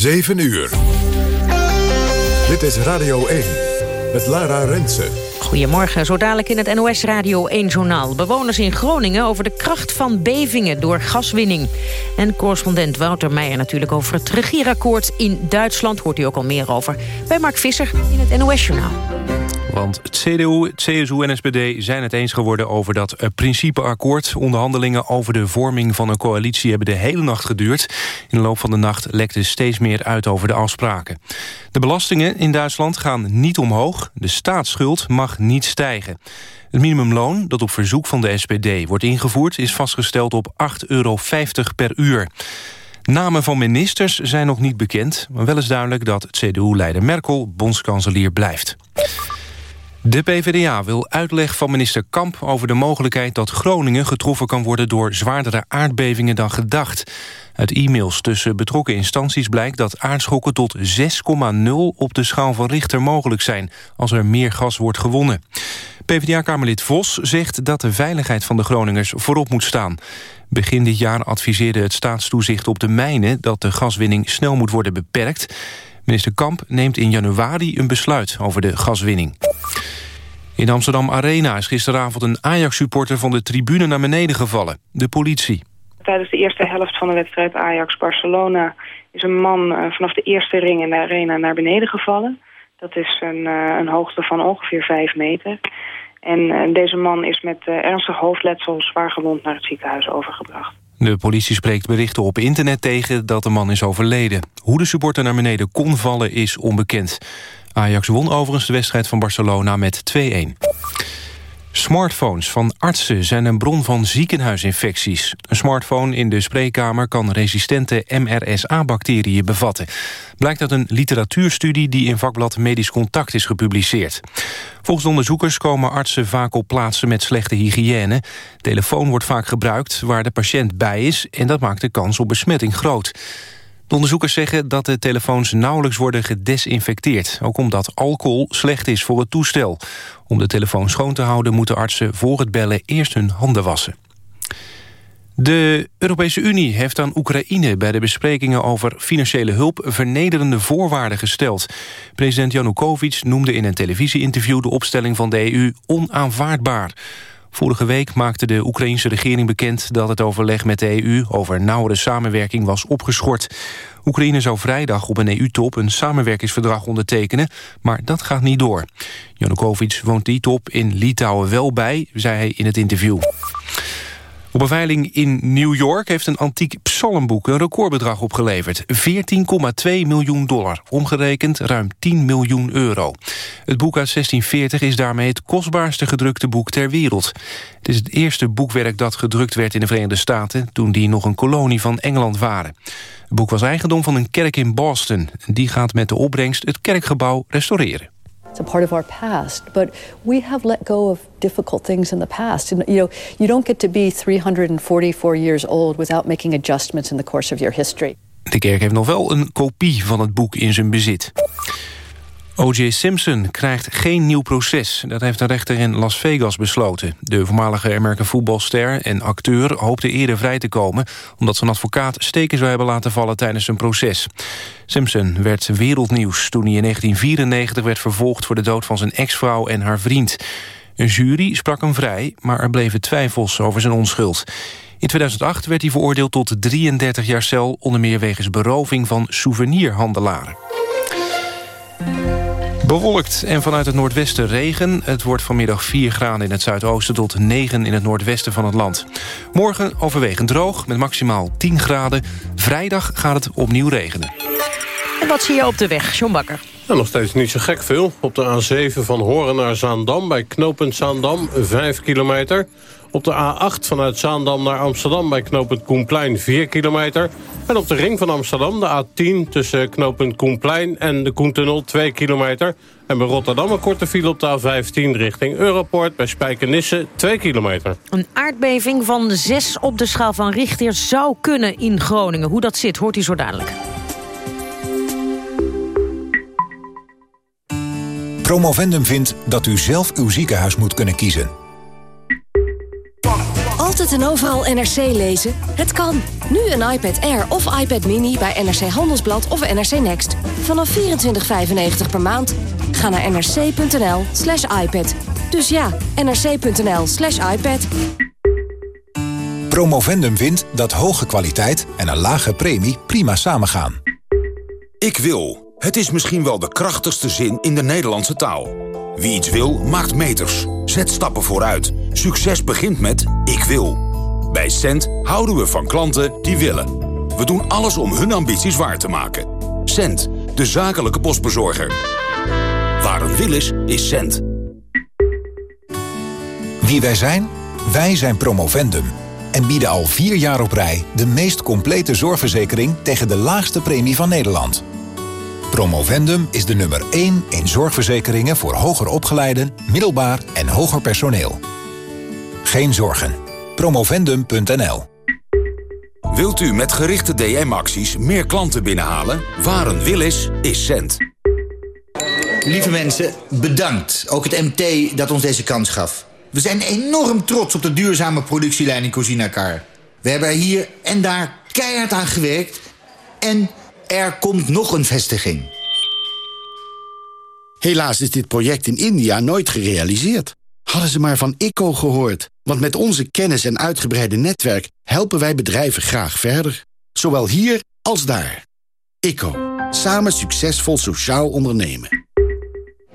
7 uur. Dit is Radio 1 met Lara Rensen. Goedemorgen, zo dadelijk in het NOS Radio 1-journaal. Bewoners in Groningen over de kracht van bevingen door gaswinning. En correspondent Wouter Meijer natuurlijk over het regierakkoord in Duitsland. Hoort u ook al meer over bij Mark Visser in het NOS-journaal. Want CDU, CSU en SPD zijn het eens geworden over dat eh, principeakkoord. Onderhandelingen over de vorming van een coalitie hebben de hele nacht geduurd. In de loop van de nacht lekte steeds meer uit over de afspraken. De belastingen in Duitsland gaan niet omhoog. De staatsschuld mag niet stijgen. Het minimumloon, dat op verzoek van de SPD wordt ingevoerd... is vastgesteld op 8,50 euro per uur. Namen van ministers zijn nog niet bekend... maar wel is duidelijk dat CDU-leider Merkel bondskanselier blijft. De PvdA wil uitleg van minister Kamp over de mogelijkheid dat Groningen getroffen kan worden door zwaardere aardbevingen dan gedacht. Uit e-mails tussen betrokken instanties blijkt dat aardschokken tot 6,0 op de schaal van Richter mogelijk zijn als er meer gas wordt gewonnen. PvdA-kamerlid Vos zegt dat de veiligheid van de Groningers voorop moet staan. Begin dit jaar adviseerde het staatstoezicht op de mijnen dat de gaswinning snel moet worden beperkt. Minister Kamp neemt in januari een besluit over de gaswinning. In Amsterdam Arena is gisteravond een Ajax-supporter van de tribune naar beneden gevallen. De politie. Tijdens de eerste helft van de wedstrijd Ajax-Barcelona... is een man eh, vanaf de eerste ring in de arena naar beneden gevallen. Dat is een, eh, een hoogte van ongeveer 5 meter. En eh, deze man is met ernstig hoofdletsel zwaar gewond naar het ziekenhuis overgebracht. De politie spreekt berichten op internet tegen dat de man is overleden. Hoe de supporter naar beneden kon vallen is onbekend. Ajax won overigens de wedstrijd van Barcelona met 2-1. Smartphones van artsen zijn een bron van ziekenhuisinfecties. Een smartphone in de spreekkamer kan resistente MRSA-bacteriën bevatten. Blijkt uit een literatuurstudie die in vakblad Medisch Contact is gepubliceerd. Volgens onderzoekers komen artsen vaak op plaatsen met slechte hygiëne. Telefoon wordt vaak gebruikt waar de patiënt bij is... en dat maakt de kans op besmetting groot. De onderzoekers zeggen dat de telefoons nauwelijks worden gedesinfecteerd. Ook omdat alcohol slecht is voor het toestel. Om de telefoon schoon te houden moeten artsen voor het bellen eerst hun handen wassen. De Europese Unie heeft aan Oekraïne bij de besprekingen over financiële hulp vernederende voorwaarden gesteld. President Janukovic noemde in een televisieinterview de opstelling van de EU onaanvaardbaar. Vorige week maakte de Oekraïnse regering bekend dat het overleg met de EU over nauwere samenwerking was opgeschort. Oekraïne zou vrijdag op een EU-top een samenwerkingsverdrag ondertekenen, maar dat gaat niet door. Janukovic woont die top in Litouwen wel bij, zei hij in het interview. Op een veiling in New York heeft een antiek psalmboek een recordbedrag opgeleverd. 14,2 miljoen dollar, omgerekend ruim 10 miljoen euro. Het boek uit 1640 is daarmee het kostbaarste gedrukte boek ter wereld. Het is het eerste boekwerk dat gedrukt werd in de Verenigde Staten... toen die nog een kolonie van Engeland waren. Het boek was eigendom van een kerk in Boston. Die gaat met de opbrengst het kerkgebouw restaureren. It's a part of our past. But we have let go of difficult things in the past. And, you know, you don't get to be 344 years old without making adjustments in the course of your history. De kerk heeft nog wel een kopie van het boek in zijn bezit. O.J. Simpson krijgt geen nieuw proces. Dat heeft een rechter in Las Vegas besloten. De voormalige American voetbalster en acteur hoopte eerder vrij te komen... omdat zijn advocaat steken zou hebben laten vallen tijdens zijn proces. Simpson werd wereldnieuws toen hij in 1994 werd vervolgd... voor de dood van zijn ex-vrouw en haar vriend. Een jury sprak hem vrij, maar er bleven twijfels over zijn onschuld. In 2008 werd hij veroordeeld tot 33 jaar cel... onder meer wegens beroving van souvenirhandelaren. Bewolkt en vanuit het noordwesten regen. Het wordt vanmiddag 4 graden in het zuidoosten tot 9 in het noordwesten van het land. Morgen overwegend droog met maximaal 10 graden. Vrijdag gaat het opnieuw regenen. En wat zie je op de weg, John Bakker? nog steeds niet zo gek veel. Op de A7 van Horen naar Zaandam bij knooppunt Zaandam 5 kilometer. Op de A8 vanuit Zaandam naar Amsterdam bij knooppunt Koenplein 4 kilometer. En op de ring van Amsterdam de A10 tussen knooppunt Koenplein en de Koentunnel 2 kilometer. En bij Rotterdam een korte file op de A15 richting Europort bij Spijkenisse 2 kilometer. Een aardbeving van 6 op de schaal van Richter zou kunnen in Groningen. Hoe dat zit, hoort u zo dadelijk. Promovendum vindt dat u zelf uw ziekenhuis moet kunnen kiezen. Altijd en overal NRC lezen? Het kan. Nu een iPad Air of iPad Mini bij NRC Handelsblad of NRC Next. Vanaf 24,95 per maand. Ga naar nrc.nl slash iPad. Dus ja, nrc.nl slash iPad. Promovendum vindt dat hoge kwaliteit en een lage premie prima samengaan. Ik wil. Het is misschien wel de krachtigste zin in de Nederlandse taal. Wie iets wil, maakt meters. Zet stappen vooruit. Succes begint met ik wil. Bij Cent houden we van klanten die willen. We doen alles om hun ambities waar te maken. Cent, de zakelijke postbezorger. Waar een wil is, is Cent. Wie wij zijn? Wij zijn Promovendum en bieden al vier jaar op rij de meest complete zorgverzekering tegen de laagste premie van Nederland. Promovendum is de nummer 1 in zorgverzekeringen voor hoger opgeleiden, middelbaar en hoger personeel. Geen zorgen. Promovendum.nl Wilt u met gerichte DM-acties meer klanten binnenhalen? Waar een wil is, is cent. Lieve mensen, bedankt. Ook het MT dat ons deze kans gaf. We zijn enorm trots op de duurzame productielijn in Cozinacar. We hebben er hier en daar keihard aan gewerkt. En er komt nog een vestiging. Helaas is dit project in India nooit gerealiseerd. Hadden ze maar van ICO gehoord. Want met onze kennis en uitgebreide netwerk... helpen wij bedrijven graag verder. Zowel hier als daar. ICO. Samen succesvol sociaal ondernemen.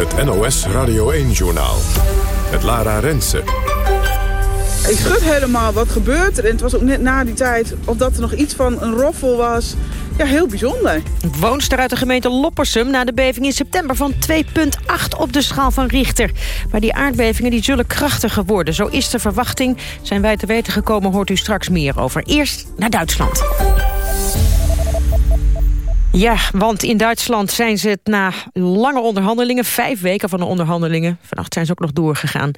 Het NOS Radio 1-journaal. Het Lara Rensen. Ik schud helemaal, wat gebeurt er? En het was ook net na die tijd, of dat er nog iets van een roffel was. Ja, heel bijzonder. Woonster uit de gemeente Loppersum na de beving in september van 2,8 op de schaal van Richter. Maar die aardbevingen die zullen krachtiger worden. Zo is de verwachting. Zijn wij te weten gekomen, hoort u straks meer over. Eerst naar Duitsland. Ja, want in Duitsland zijn ze het na lange onderhandelingen... vijf weken van de onderhandelingen, vannacht zijn ze ook nog doorgegaan...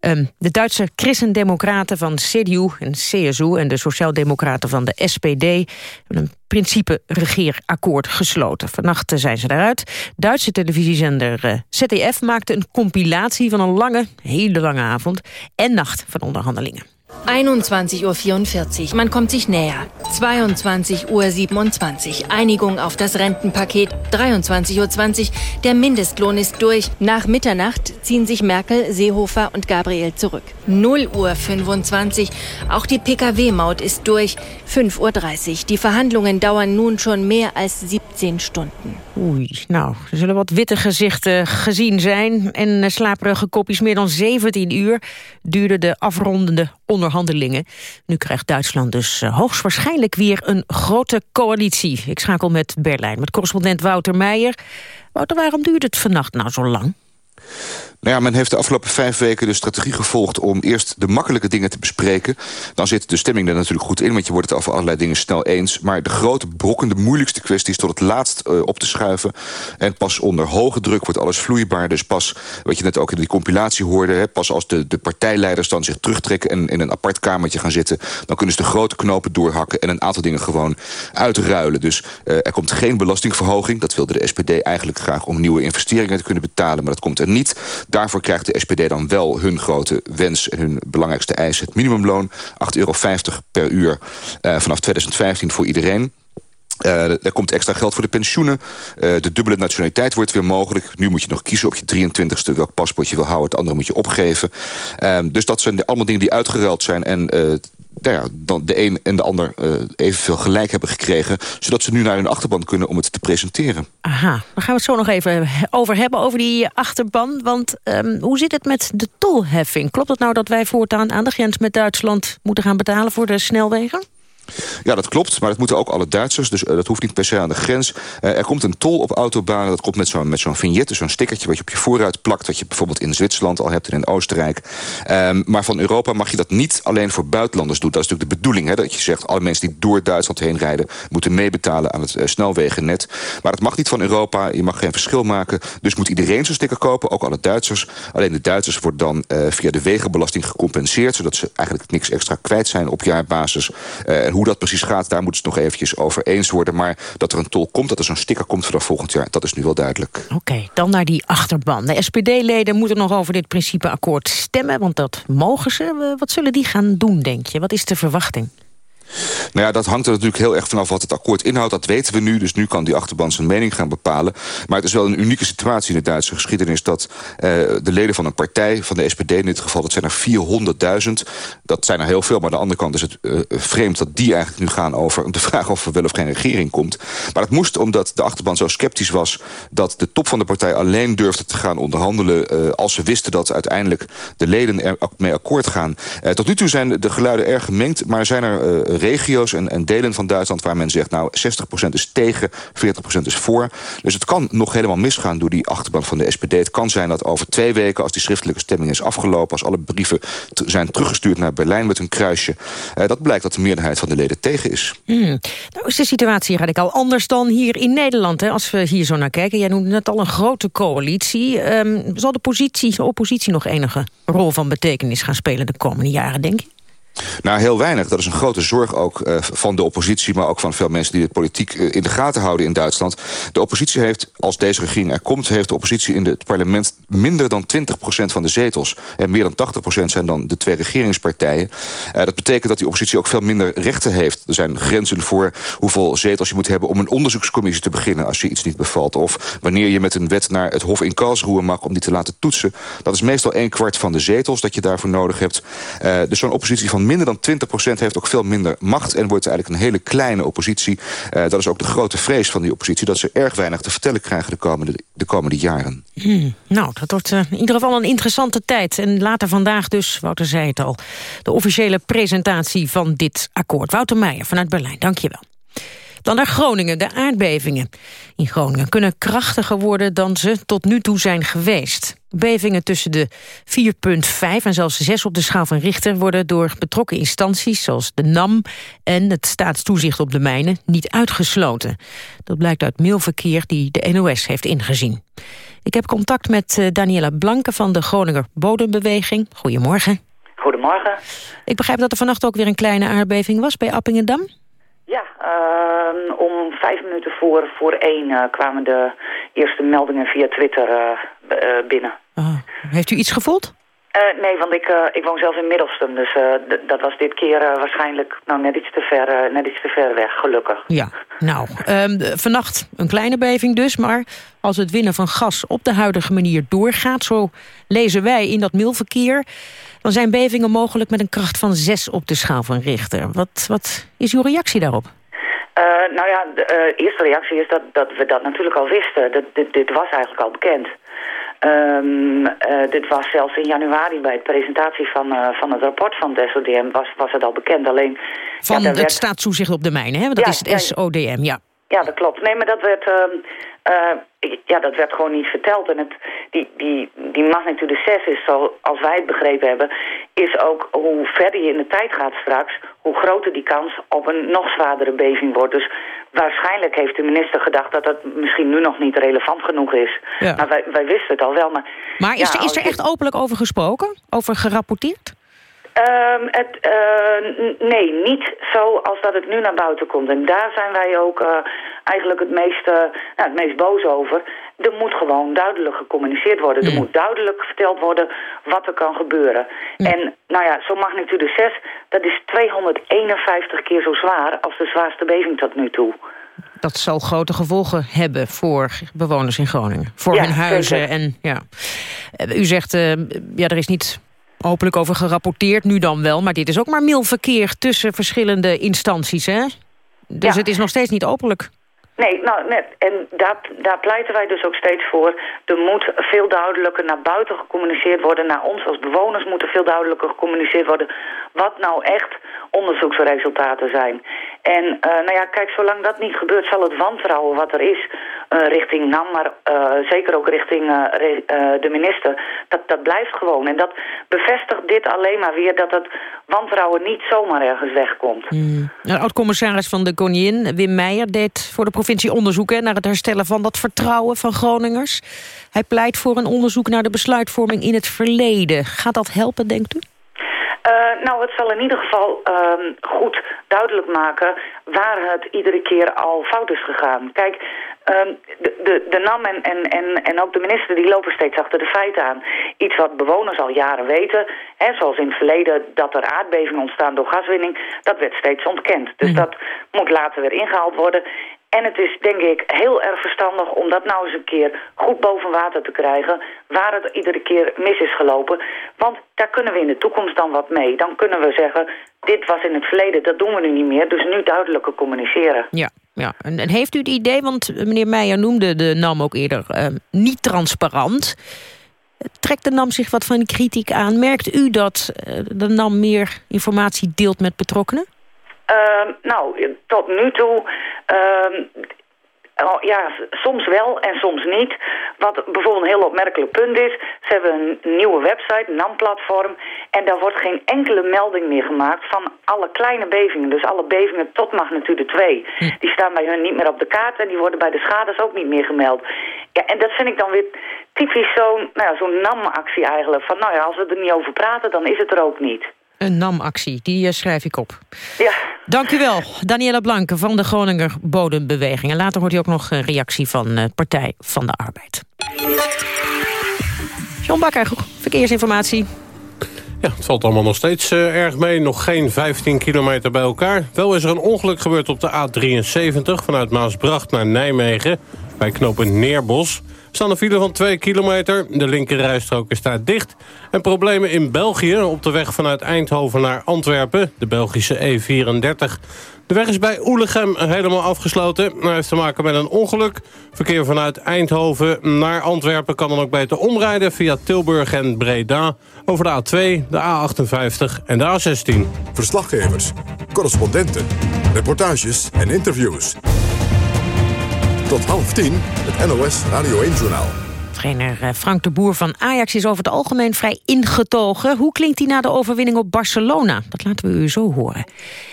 Um, de Duitse christendemocraten van CDU en CSU... en de sociaaldemocraten van de SPD... hebben een principe-regeerakkoord gesloten. Vannacht zijn ze daaruit. Duitse televisiezender uh, ZDF maakte een compilatie van een lange, hele lange avond... en nacht van onderhandelingen. 21.44 Uhr. Man kommt sich näher. 22.27 Uhr. Einigung auf das Rentenpaket. 23.20 Uhr. Der Mindestlohn ist durch. Nach Mitternacht ziehen sich Merkel, Seehofer und Gabriel zurück. 0 Uhr 25. Auch die Pkw-Maut ist durch. 5.30 Uhr. Die Verhandlungen dauern nun schon mehr als 17 Stunden. Oei, nou, er zullen wat witte gezichten gezien zijn. En slaperige kopjes meer dan 17 uur duurde de afrondende onderhandelingen. Nu krijgt Duitsland dus uh, hoogstwaarschijnlijk weer een grote coalitie. Ik schakel met Berlijn, met correspondent Wouter Meijer. Wouter, waarom duurt het vannacht nou zo lang? Nou ja, men heeft de afgelopen vijf weken de strategie gevolgd... om eerst de makkelijke dingen te bespreken. Dan zit de stemming er natuurlijk goed in... want je wordt het over allerlei dingen snel eens. Maar de grote brokken, de moeilijkste kwesties... tot het laatst uh, op te schuiven. En pas onder hoge druk wordt alles vloeibaar. Dus pas, wat je net ook in die compilatie hoorde... Hè, pas als de, de partijleiders dan zich terugtrekken... en in een apart kamertje gaan zitten... dan kunnen ze de grote knopen doorhakken... en een aantal dingen gewoon uitruilen. Dus uh, er komt geen belastingverhoging. Dat wilde de SPD eigenlijk graag om nieuwe investeringen te kunnen betalen. Maar dat komt er niet. Daarvoor krijgt de SPD dan wel hun grote wens... en hun belangrijkste eis, het minimumloon. 8,50 euro per uur uh, vanaf 2015 voor iedereen. Uh, er komt extra geld voor de pensioenen. Uh, de dubbele nationaliteit wordt weer mogelijk. Nu moet je nog kiezen op je 23ste welk paspoort je wil houden. Het andere moet je opgeven. Uh, dus dat zijn allemaal dingen die uitgeruild zijn. En nou ja, dan de een en de ander uh, evenveel gelijk hebben gekregen... zodat ze nu naar hun achterban kunnen om het te presenteren. Aha, daar gaan we het zo nog even over hebben, over die achterban. Want um, hoe zit het met de tolheffing? Klopt het nou dat wij voortaan aan de grens met Duitsland... moeten gaan betalen voor de snelwegen? Ja, dat klopt, maar dat moeten ook alle Duitsers. Dus uh, dat hoeft niet per se aan de grens. Uh, er komt een tol op autobanen. Dat komt met zo'n met zo'n vignet, dus zo'n stickertje... wat je op je voorruit plakt, wat je bijvoorbeeld in Zwitserland al hebt... en in Oostenrijk. Um, maar van Europa mag je dat niet alleen voor buitenlanders doen. Dat is natuurlijk de bedoeling, hè, dat je zegt... alle mensen die door Duitsland heen rijden... moeten meebetalen aan het uh, snelwegennet. Maar dat mag niet van Europa. Je mag geen verschil maken. Dus moet iedereen zo'n sticker kopen, ook alle Duitsers. Alleen de Duitsers worden dan via de wegenbelasting gecompenseerd... zodat ze eigenlijk niks extra kwijt zijn op jaarbasis. en hoe dat precies gaat, daar moeten ze het nog eventjes over eens worden. Maar dat er een tol komt, dat er zo'n sticker komt vanaf volgend jaar... dat is nu wel duidelijk. Oké, dan naar die achterban. De SPD-leden moeten nog over dit principeakkoord stemmen... want dat mogen ze. Wat zullen die gaan doen, denk je? Wat is de verwachting? Nou ja, dat hangt er natuurlijk heel erg vanaf wat het akkoord inhoudt. Dat weten we nu, dus nu kan die achterban zijn mening gaan bepalen. Maar het is wel een unieke situatie in de Duitse geschiedenis... dat uh, de leden van een partij, van de SPD in dit geval... dat zijn er 400.000, dat zijn er heel veel... maar aan de andere kant is het uh, vreemd dat die eigenlijk nu gaan over... de vraag of er wel of geen regering komt. Maar dat moest omdat de achterban zo sceptisch was... dat de top van de partij alleen durfde te gaan onderhandelen... Uh, als ze wisten dat uiteindelijk de leden er mee akkoord gaan. tot nu toe zijn de geluiden erg gemengd, maar zijn er regio's en, en, delen van Duitsland... waar men zegt, nou, 60% is tegen, 40% is voor. Dus het kan nog helemaal misgaan door die achterban van de SPD. Het kan zijn dat over twee weken, als die schriftelijke stemming is afgelopen... als alle brieven zijn teruggestuurd naar Berlijn met een kruisje... Eh, dat blijkt dat de meerderheid van de leden tegen is. Hmm. Nou is de situatie radicaal anders dan hier in Nederland. Hè? Als we hier zo naar kijken, jij noemde net al een grote coalitie. Um, zal de, positie, de oppositie nog enige rol van betekenis gaan spelen de komende jaren, denk je? Nou, heel weinig. Dat is een grote zorg ook uh, van de oppositie... maar ook van veel mensen die de politiek uh, in de gaten houden in Duitsland. De oppositie heeft, als deze regering er komt... heeft de oppositie in het parlement minder dan 20% van de zetels. En meer dan 80% zijn dan de twee regeringspartijen. Uh, dat betekent dat die oppositie ook veel minder rechten heeft. Er zijn grenzen voor hoeveel zetels je moet hebben... om een onderzoekscommissie te beginnen als je iets niet bevalt. Of wanneer je met een wet naar het Hof in Karlsruhe mag... om die te laten toetsen. Dat is meestal een kwart van de zetels dat je daarvoor nodig hebt. dus zo'n oppositie van minder dan 20% heeft ook veel minder macht... en wordt eigenlijk een hele kleine oppositie. Uh, dat is ook de grote vrees van die oppositie... dat ze erg weinig te vertellen krijgen de komende, de komende jaren. Hmm, nou, dat wordt uh, in ieder geval een interessante tijd. En later vandaag dus, Wouter zei het al... de officiële presentatie van dit akkoord. Wouter Meijer vanuit Berlijn, dank je wel. Dan naar Groningen, de aardbevingen. In Groningen kunnen krachtiger worden dan ze tot nu toe zijn geweest. Bevingen tussen de 4,5 en zelfs 6 op de schaal van Richter... worden door betrokken instanties zoals de NAM en het staatstoezicht op de mijnen niet uitgesloten. Dat blijkt uit mailverkeer die de NOS heeft ingezien. Ik heb contact met uh, Daniela Blanke van de Groninger Bodembeweging. Goedemorgen. Goedemorgen. Ik begrijp dat er vannacht ook weer een kleine aardbeving was bij Appingedam. Ja, uh, om vijf minuten voor, voor één uh, kwamen de eerste meldingen via Twitter uh, binnen. Oh. Heeft u iets gevoeld? Nee, want ik, ik woon zelf in Middelstum, dus dat was dit keer waarschijnlijk nou, net, iets te ver, net iets te ver weg, gelukkig. Ja, nou, um, vannacht een kleine beving dus, maar als het winnen van gas op de huidige manier doorgaat, zo lezen wij in dat mailverkeer, dan zijn bevingen mogelijk met een kracht van 6 op de schaal van Richter. Wat, wat is uw reactie daarop? Nou ja, de eerste reactie is dat, dat we dat natuurlijk al wisten. Dat, dit, dit was eigenlijk al bekend. Um, uh, dit was zelfs in januari bij de presentatie van, van het rapport van het SODM was, was het al bekend. Alleen, van ja, het werd... staatstoezicht op de mijnen, hè? dat is het ja, SODM, ja. Ja, dat klopt. Nee, maar dat werd, uh, ja, dat werd gewoon niet verteld. En het, die, die, die magnitude 6 is, zoals wij het begrepen hebben... is ook hoe verder je in de tijd gaat straks... hoe groter die kans op een nog zwaardere beving wordt. Dus waarschijnlijk heeft de minister gedacht... dat dat misschien nu nog niet relevant genoeg is. Ja. Maar wij, wij wisten het al wel. Maar, maar is, er, is er echt openlijk over gesproken? Over gerapporteerd? Um, het, uh, nee, niet zo als dat het nu naar buiten komt. En daar zijn wij ook uh, eigenlijk het meest, uh, nou, het meest boos over. Er moet gewoon duidelijk gecommuniceerd worden. Er moet duidelijk verteld worden wat er kan gebeuren. En nou ja, zo'n magnitude 6, dat is 251 keer zo zwaar als de zwaarste beving tot nu toe. Dat zal grote gevolgen hebben voor bewoners in Groningen. Voor hun huizen. En, ja. U zegt, ja, er is niet openlijk over gerapporteerd, nu dan wel. Maar dit is ook maar mailverkeer tussen verschillende instanties, hè? Dus het is nog steeds niet openlijk. Nee, nou, net. En daar, daar pleiten wij dus ook steeds voor. Er moet veel duidelijker naar buiten gecommuniceerd worden. Naar ons als bewoners moet er veel duidelijker gecommuniceerd worden... wat nou echt onderzoeksresultaten zijn. En uh, nou ja, kijk, zolang dat niet gebeurt... zal het wantrouwen wat er is uh, richting NAM... maar uh, zeker ook richting de minister, dat, dat blijft gewoon. En dat bevestigt dit alleen maar weer... dat het wantrouwen niet zomaar ergens wegkomt. Mm. Oud-commissaris van de Koningin, Wim Meijer... deed voor de provincie onderzoek naar het herstellen van dat vertrouwen van Groningers. Hij pleit voor een onderzoek naar de besluitvorming in het verleden. Gaat dat helpen, denkt u? Uh, nou, het zal in ieder geval uh, goed duidelijk maken waar het iedere keer al fout is gegaan. Kijk, uh, de, de, de NAM en, en, en, en ook de minister die lopen steeds achter de feiten aan. Iets wat bewoners al jaren weten, hè, zoals in het verleden dat er aardbevingen ontstaan door gaswinning, dat werd steeds ontkend. Dus dat moet later weer ingehaald worden. En het is denk ik heel erg verstandig om dat nou eens een keer goed boven water te krijgen... waar het iedere keer mis is gelopen. Want daar kunnen we in de toekomst dan wat mee. Dan kunnen we zeggen, dit was in het verleden, dat doen we nu niet meer. Dus nu duidelijker communiceren. Ja, ja. En, heeft u het idee, want meneer Meijer noemde de NAM ook eerder uh, niet transparant... Trekt de NAM zich wat van kritiek aan? Merkt u dat uh, de NAM meer informatie deelt met betrokkenen? Uh, nou, tot nu toe... Oh, ja, soms wel en soms niet. Wat bijvoorbeeld een heel opmerkelijk punt is... ze hebben een nieuwe website, een NAM-platform... en daar wordt geen enkele melding meer gemaakt van alle kleine bevingen. Dus alle bevingen tot magnitude 2. Hm. Die staan bij hun niet meer op de kaart... en die worden bij de schades ook niet meer gemeld. Ja, en dat vind ik dan weer typisch zo'n nou ja, zo'n NAM-actie eigenlijk. Van nou ja, als we er niet over praten, dan is het er ook niet. Een NAM-actie, die uh, schrijf ik op. Ja. Dank u wel, Daniela Blanke van de Groninger Bodembeweging. En later hoort u ook nog een reactie van uh, Partij van de Arbeid. John Bakker, verkeersinformatie. Ja, het valt allemaal nog steeds uh, erg mee. Nog geen 15 kilometer bij elkaar. Wel is er een ongeluk gebeurd op de A73... vanuit Maasbracht naar Nijmegen, bij knooppunt Neerbos staan een file van 2 kilometer. De linkerrijstrook is daar dicht. En problemen in België op de weg vanuit Eindhoven naar Antwerpen. De Belgische E34. De weg is bij Oelegem helemaal afgesloten. Dat heeft te maken met een ongeluk. Verkeer vanuit Eindhoven naar Antwerpen kan dan ook beter omrijden... via Tilburg en Breda over de A2, de A58 en de A16. Verslaggevers, correspondenten, reportages en interviews. Tot half tien, het NOS Radio 1-journaal. Trainer eh, Frank de Boer van Ajax is over het algemeen vrij ingetogen. Hoe klinkt hij na de overwinning op Barcelona? Dat laten we u zo horen.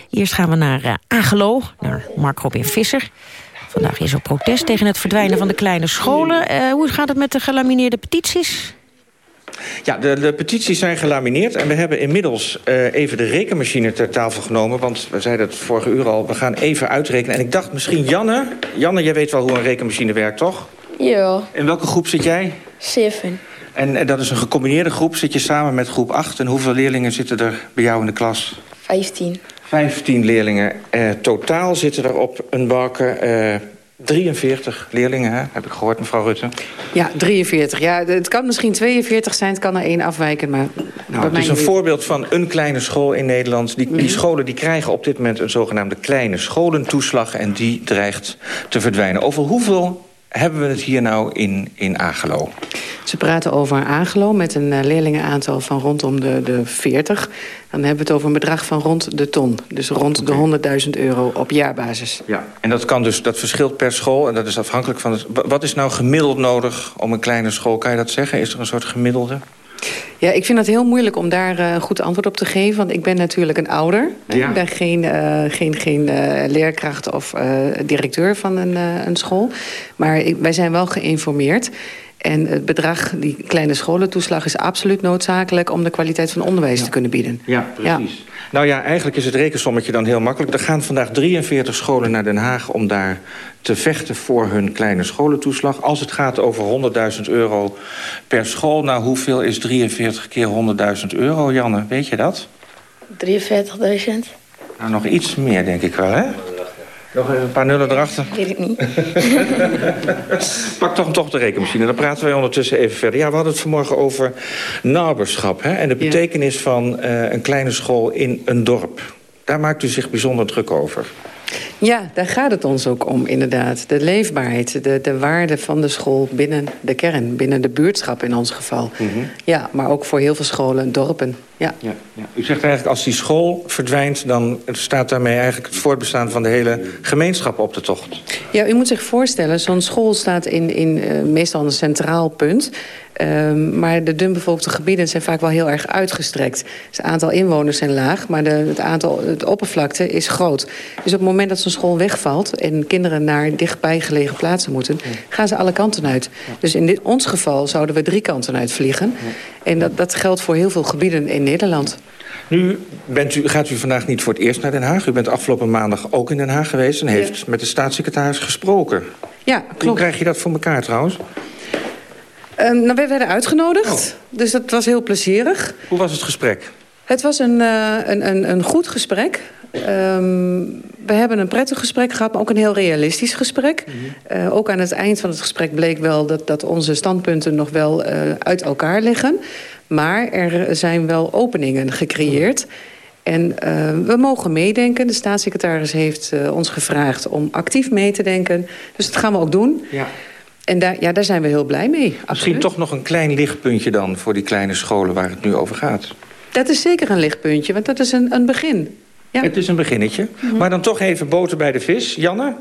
Eerst gaan we naar uh, Agelo, naar Mark Robin Visser. Vandaag is er protest tegen het verdwijnen van de kleine scholen. Uh, hoe gaat het met de gelamineerde petities? Ja, de, de, petities zijn gelamineerd en we hebben inmiddels uh, even de rekenmachine ter tafel genomen. Want we zeiden het vorige uur al, we gaan even uitrekenen. En ik dacht misschien Janne, Janne, jij weet wel hoe een rekenmachine werkt, toch? Ja. In welke groep zit jij? Zeven. En, en dat is een gecombineerde groep, zit je samen met groep 8. En hoeveel leerlingen zitten er bij jou in de klas? Vijftien. Vijftien leerlingen. Uh, totaal zitten er op een bakken... Uh, 43 leerlingen, hè? heb ik gehoord, mevrouw Rutte. Ja, 43. Ja, het kan misschien 42 zijn, het kan er één afwijken. Maar nou, het is een voorbeeld van een kleine school in Nederland. Die, die scholen die krijgen op dit moment een zogenaamde kleine scholentoeslag... en die dreigt te verdwijnen. Over hoeveel hebben we het hier nou in, in Agelo? Ze praten over Agelo met een uh, leerlingenaantal van rondom de, de 40. Dan hebben we het over een bedrag van rond de ton. Dus rond okay. de 100.000 euro op jaarbasis. Ja, en dat, kan dus, dat verschilt per school en dat is afhankelijk van... Het, wat is nou gemiddeld nodig om een kleine school, kan je dat zeggen? Is er een soort gemiddelde? Ja, ik vind het heel moeilijk om daar uh, een goed antwoord op te geven. Want ik ben natuurlijk een ouder. Ja. Ik ben geen, uh, geen, geen uh, leerkracht of directeur van een, een school. Maar ik, wij zijn wel geïnformeerd. En het bedrag, die kleine scholentoeslag, is absoluut noodzakelijk... om de kwaliteit van onderwijs ja. te kunnen bieden. Ja, precies. Ja. Nou ja, eigenlijk is het rekensommetje dan heel makkelijk. Er gaan vandaag 43 scholen naar Den Haag om daar te vechten voor hun kleine scholentoeslag. Als het gaat over 100.000 euro per school... nou, hoeveel is 43 keer 100.000 euro, Janne? Weet je dat? 43.000. Nou, nog iets meer, denk ik wel, hè? Nog even een paar nullen erachter? Weet ik niet. Pak toch, toch de rekenmachine, dan praten wij ondertussen even verder. Ja, we hadden het vanmorgen over naberschap. Hè? En de betekenis ja. van uh, een kleine school in een dorp. Daar maakt u zich bijzonder druk over. Ja, daar gaat het ons ook om, inderdaad. De leefbaarheid, de, de waarde van de school binnen de kern, binnen de buurtschap in ons geval. Mhm. Ja, maar ook voor heel veel scholen en dorpen. Ja. Ja, ja. U zegt eigenlijk als die school verdwijnt... dan staat daarmee eigenlijk het voortbestaan van de hele gemeenschap op de tocht. Ja, u moet zich voorstellen, zo'n school staat in, in uh, meestal een centraal punt. Um, maar de dunbevolkte gebieden zijn vaak wel heel erg uitgestrekt. Dus het aantal inwoners zijn laag, maar de, het aantal het oppervlakte is groot. Dus op het moment dat zo'n school wegvalt... en kinderen naar dichtbij gelegen plaatsen moeten... gaan ze alle kanten uit. Dus in dit, ons geval zouden we drie kanten uitvliegen. En dat, dat geldt voor heel veel gebieden in Nederland. Nu bent u, gaat u vandaag niet voor het eerst naar Den Haag. U bent afgelopen maandag ook in Den Haag geweest... en heeft ja. met de staatssecretaris gesproken. Ja, klopt. Hoe krijg je dat voor elkaar trouwens? Uh, nou, we werden uitgenodigd, oh. dus dat was heel plezierig. Hoe was het gesprek? Het was een, uh, een, een, een goed gesprek. Um, we hebben een prettig gesprek gehad, maar ook een heel realistisch gesprek. Mm -hmm. uh, ook aan het eind van het gesprek bleek wel dat, dat onze standpunten nog wel uh, uit elkaar liggen. Maar er zijn wel openingen gecreëerd. En uh, we mogen meedenken. De staatssecretaris heeft ons gevraagd om actief mee te denken. Dus dat gaan we ook doen. Ja. En daar, ja, daar zijn we heel blij mee. Misschien toch nog een klein lichtpuntje dan... voor die kleine scholen waar het nu over gaat. Dat is zeker een lichtpuntje, want dat is een, een begin. Ja. Het is een beginnetje. Mm -hmm. Maar dan toch even boter bij de vis. Janne,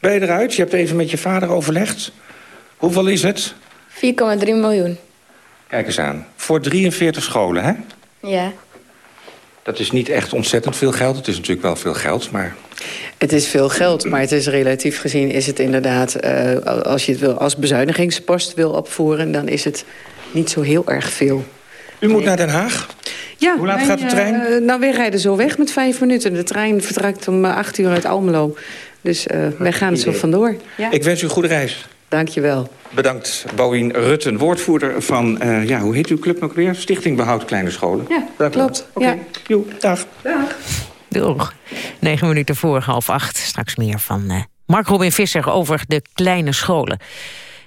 ben je eruit? Je hebt even met je vader overlegd. Hoeveel is het? 4,3 miljoen. Kijk eens aan. Voor 43 scholen, hè? Ja. Dat is niet echt ontzettend veel geld. Het is natuurlijk wel veel geld, maar... Het is veel geld, maar het is relatief gezien is het inderdaad... Uh, als je het wil, als bezuinigingspost wil opvoeren... dan is het niet zo heel erg veel. U moet naar Den Haag? Ja. Hoe laat wij, gaat de trein? Uh, nou, wij rijden zo weg met vijf minuten. De trein vertrekt om acht uur uit Almelo. Dus uh, wij gaan er zo vandoor. Ja. Ik wens u een goede reis. Dank je wel. Bedankt, Bouwien Rutten, woordvoerder van... Uh, ja, hoe heet uw club nog weer? Stichting Behoud Kleine Scholen. Ja, Dank klopt. Oké, okay. ja. Joe, dag. Dag. Doeg. Negen minuten voor half acht. Straks meer van uh, Mark Robin Visser over de kleine scholen.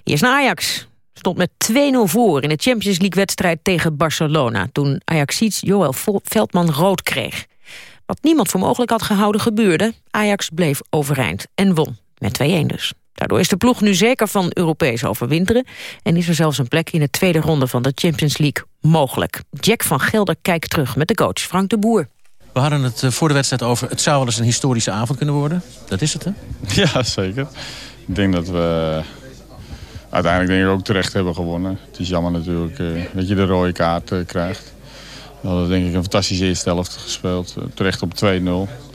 Hier is naar Ajax. Stond met 2-0 voor in de Champions League-wedstrijd tegen Barcelona... toen Ajaxiets Joël Veldman rood kreeg. Wat niemand voor mogelijk had gehouden gebeurde. Ajax bleef overeind en won met 2-1 dus. Daardoor is de ploeg nu zeker van Europees overwinteren... en is er zelfs een plek in de tweede ronde van de Champions League mogelijk. Jack van Gelder kijkt terug met de coach Frank de Boer. We hadden het voor de wedstrijd over... het zou wel eens een historische avond kunnen worden. Dat is het, hè? Ja, zeker. Ik denk dat we uiteindelijk denk ik ook terecht hebben gewonnen. Het is jammer natuurlijk uh, dat je de rode kaart uh, krijgt. We hadden denk ik een fantastische eerste helft gespeeld. Uh, terecht op 2-0.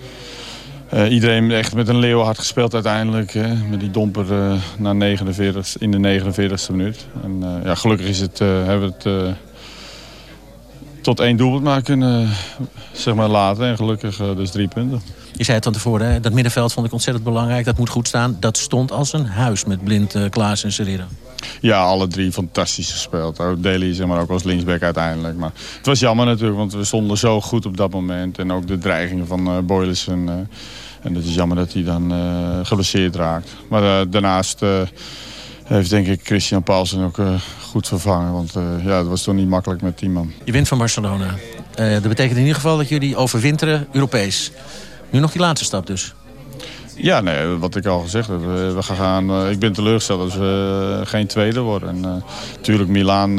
Uh, iedereen echt met een leeuwenhard gespeeld uiteindelijk. Hè, met die domper uh, naar 49, in de 49e minuut. En, uh, ja, gelukkig is het, hebben we het tot één doelpunt maar kunnen zeg maar, laten. En gelukkig dus drie punten. Je zei het van tevoren, hè? dat middenveld vond ik ontzettend belangrijk. Dat moet goed staan. Dat stond als een huis met Blind, Klaas en Serrero. Ja, alle drie fantastisch gespeeld. Ook Daly, zeg maar, ook als linksback uiteindelijk. Maar het was jammer natuurlijk, want we stonden zo goed op dat moment. En ook de dreigingen van uh, Boyles. En, uh, en het is jammer dat hij dan uh, geblesseerd raakt. Maar daarnaast heeft denk ik Christian Paulsen ook goed vervangen. Want ja, het was toch niet makkelijk met die man. Je wint van Barcelona. dat betekent in ieder geval dat jullie overwinteren Europees. Nu nog die laatste stap dus. Ja, nee, wat ik al gezegd heb. We gaan, ik ben teleurgesteld als we geen tweede worden. En natuurlijk, Milaan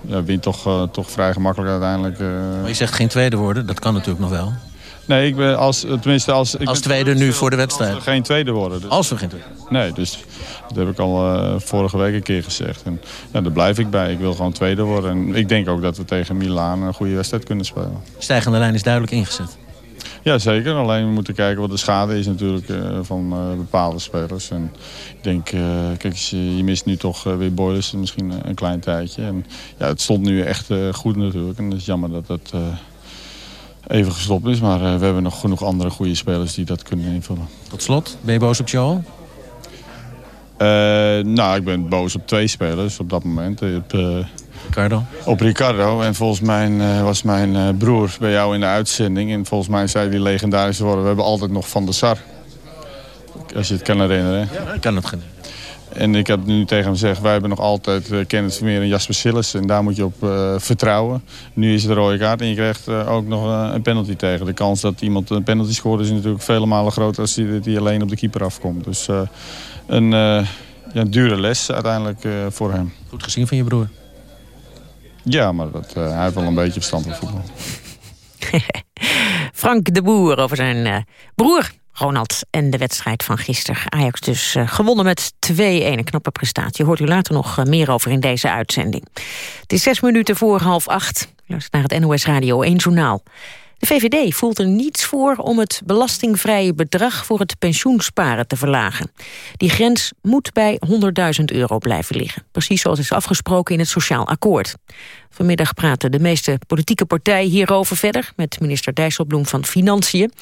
ja, wint toch, toch vrij gemakkelijk uiteindelijk. Maar je zegt geen tweede worden, dat kan natuurlijk nog wel. Nee, ik ben als, tenminste als... Ik als tweede nu voor de wedstrijd? Als we geen tweede worden. Dus. Als we geen tweede Nee, dus dat heb ik al vorige week een keer gezegd. En ja, daar blijf ik bij. Ik wil gewoon tweede worden. En ik denk ook dat we tegen Milaan een goede wedstrijd kunnen spelen. Stijgende lijn is duidelijk ingezet. Ja, zeker. Alleen we moeten kijken wat de schade is natuurlijk uh, van uh, bepaalde spelers. En ik denk, uh, kijk, je, je mist nu toch weer Boilers misschien een klein tijdje. En ja, het stond nu echt goed natuurlijk. En het is jammer dat het even gestopt is. Maar we hebben nog genoeg andere goede spelers die dat kunnen invullen. Tot slot, ben je boos op Joel? nou, ik ben boos op twee spelers op dat moment. Op, Ricardo? Op Ricardo. En volgens mij uh, was mijn uh, broer bij jou in de uitzending. En volgens mij zei die legendarische woorden. We hebben altijd nog Van der Sar. Als je het kan herinneren. Ja, ik kan het herinneren. En ik heb nu tegen hem gezegd, wij hebben nog altijd uh, Kenneth Vermeer en Jasper Sillis. En daar moet je op uh, vertrouwen. Nu is het een rode kaart en je krijgt uh, ook nog een penalty tegen. De kans dat iemand een penalty scoort is natuurlijk vele malen groter... als die, die alleen op de keeper afkomt. Dus een, ja, een dure les uiteindelijk voor hem. Goed gezien van je broer. Ja, maar dat, hij heeft wel een beetje verstand van voetbal. Frank de Boer over zijn broer Ronald en de wedstrijd van gisteren. Ajax dus uh, gewonnen met 2-1. Een knappe prestatie. Hoort u later nog uh, meer over in deze uitzending. Het is zes minuten voor half acht. Luister naar het NOS Radio 1 Journaal. De VVD voelt er niets voor om het belastingvrije bedrag voor het pensioensparen te verlagen. Die grens moet bij 100.000 euro blijven liggen. Precies zoals is afgesproken in het Sociaal Akkoord. Vanmiddag praten de meeste politieke partijen hierover verder... met minister Dijsselbloem van Financiën.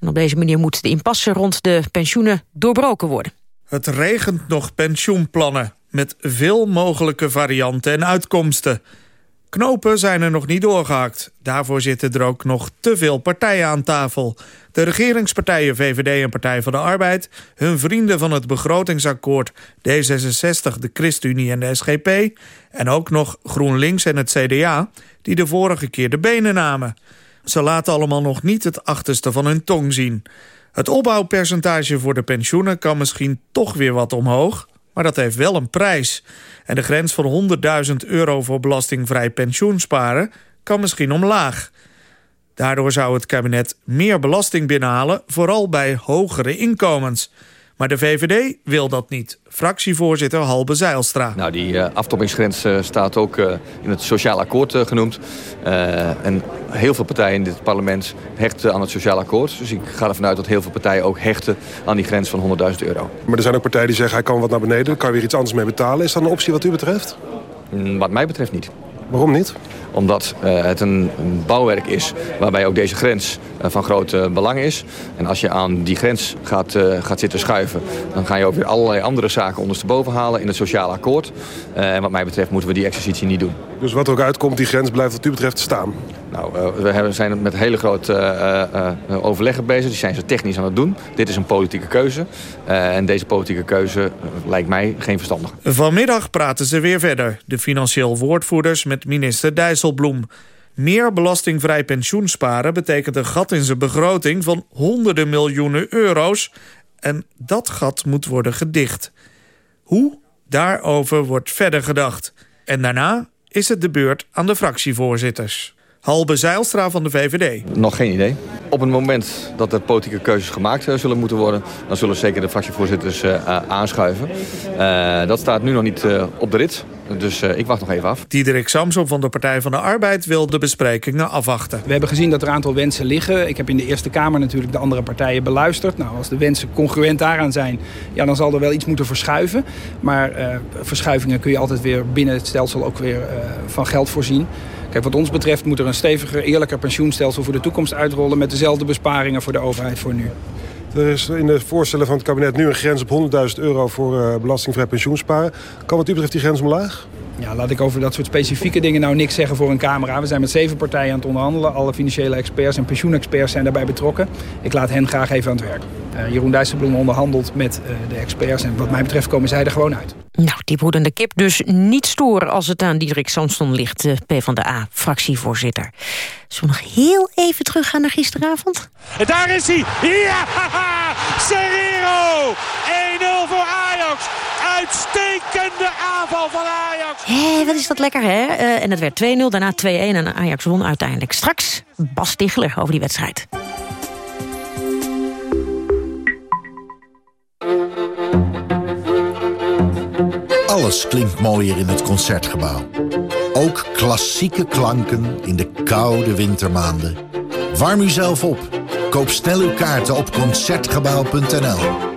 En op deze manier moet de impasse rond de pensioenen doorbroken worden. Het regent nog pensioenplannen met veel mogelijke varianten en uitkomsten... Knopen zijn er nog niet doorgehakt. Daarvoor zitten er ook nog te veel partijen aan tafel. De regeringspartijen VVD en Partij van de Arbeid... hun vrienden van het begrotingsakkoord D66, de ChristenUnie en de SGP... en ook nog GroenLinks en het CDA... die de vorige keer de benen namen. Ze laten allemaal nog niet het achterste van hun tong zien. Het opbouwpercentage voor de pensioenen kan misschien toch weer wat omhoog... maar dat heeft wel een prijs... En de grens van 100.000 euro voor belastingvrij pensioensparen kan misschien omlaag. Daardoor zou het kabinet meer belasting binnenhalen, vooral bij hogere inkomens. Maar de VVD wil dat niet. Fractievoorzitter Halbe Zeilstra. Nou, die uh, aftoppingsgrens uh, staat ook uh, in het sociaal akkoord genoemd. en heel veel partijen in dit parlement hechten aan het sociaal akkoord. Dus ik ga ervan uit dat heel veel partijen ook hechten aan die grens van 100.000 euro. Maar er zijn ook partijen die zeggen hij kan wat naar beneden. kan weer iets anders mee betalen. Is dat een optie wat u betreft? Mm, wat mij betreft niet. Waarom niet? Omdat uh, het een, een, bouwwerk is waarbij ook deze grens uh, van groot uh, belang is. En als je aan die grens gaat, gaat zitten schuiven... dan ga je ook weer allerlei andere zaken ondersteboven halen in het sociale akkoord. en wat mij betreft moeten we die exercitie niet doen. Dus wat er ook uitkomt, die grens blijft wat u betreft staan? Nou, we hebben, zijn met hele grote overleggen bezig. Die zijn ze technisch aan het doen. Dit is een politieke keuze. en deze politieke keuze lijkt mij geen verstandige. Vanmiddag praten ze weer verder. De financieel woordvoerders met minister Meer belastingvrij pensioensparen betekent een gat in zijn begroting van honderden miljoenen euro's. En dat gat moet worden gedicht. Hoe? Daarover wordt verder gedacht. En daarna is het de beurt aan de fractievoorzitters. Halbe Zeilstra van de VVD. Nog geen idee. Op het moment dat er politieke keuzes gemaakt uh, zullen moeten worden... dan zullen zeker de fractievoorzitters uh, aanschuiven. Uh, dat staat nu nog niet op de rit. Dus ik wacht nog even af. Diederik Samson van de Partij van de Arbeid wil de besprekingen afwachten. We hebben gezien dat er een aantal wensen liggen. Ik heb in de Eerste Kamer natuurlijk de andere partijen beluisterd. Nou, als de wensen congruent daaraan zijn... Ja, dan zal er wel iets moeten verschuiven. Maar verschuivingen kun je altijd weer binnen het stelsel ook weer van geld voorzien. Kijk, wat ons betreft moet er een steviger, eerlijker pensioenstelsel voor de toekomst uitrollen... met dezelfde besparingen voor de overheid voor nu. Er is in de voorstellen van het kabinet nu een grens op 100.000 euro voor uh, belastingvrij pensioensparen. Kan wat u betreft die grens omlaag? Ja, laat ik over dat soort specifieke dingen nou niks zeggen voor een camera. We zijn met zeven partijen aan het onderhandelen. Alle financiële experts en pensioenexperts zijn daarbij betrokken. Ik laat hen graag even aan het werk. Uh, Jeroen Dijsselbloem onderhandelt met uh, de experts. En wat mij betreft komen zij er gewoon uit. Nou, die broedende kip dus niet storen als het aan Diederik Samson ligt, de PvdA-fractievoorzitter. Zullen we nog heel even teruggaan naar gisteravond? En daar is hij! Ja! Serrero! 1-0 voor Ajax! Uitstekende aanval van Ajax! Hé, hey, wat is dat lekker, hè? Uh, en het werd 2-0, daarna 2-1 en Ajax won uiteindelijk. Straks Bas Tichler over die wedstrijd. Alles klinkt mooier in het Concertgebouw. Ook klassieke klanken in de koude wintermaanden. Warm u zelf op. Koop snel uw kaarten op Concertgebouw.nl.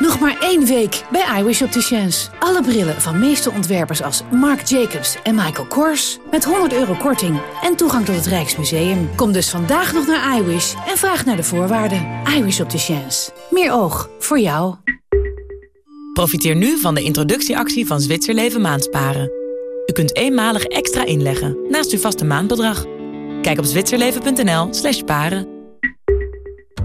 Nog maar één week bij iWish Opticians. Alle brillen van meeste ontwerpers als Marc Jacobs en Michael Kors... met 100 euro korting en toegang tot het Rijksmuseum. Kom dus vandaag nog naar iWish en vraag naar de voorwaarden. iWish Opticians. Meer oog voor jou. Profiteer nu van de introductieactie van Zwitserleven Maandsparen. U kunt eenmalig extra inleggen naast uw vaste maandbedrag. Kijk op zwitserleven.nl slash paren.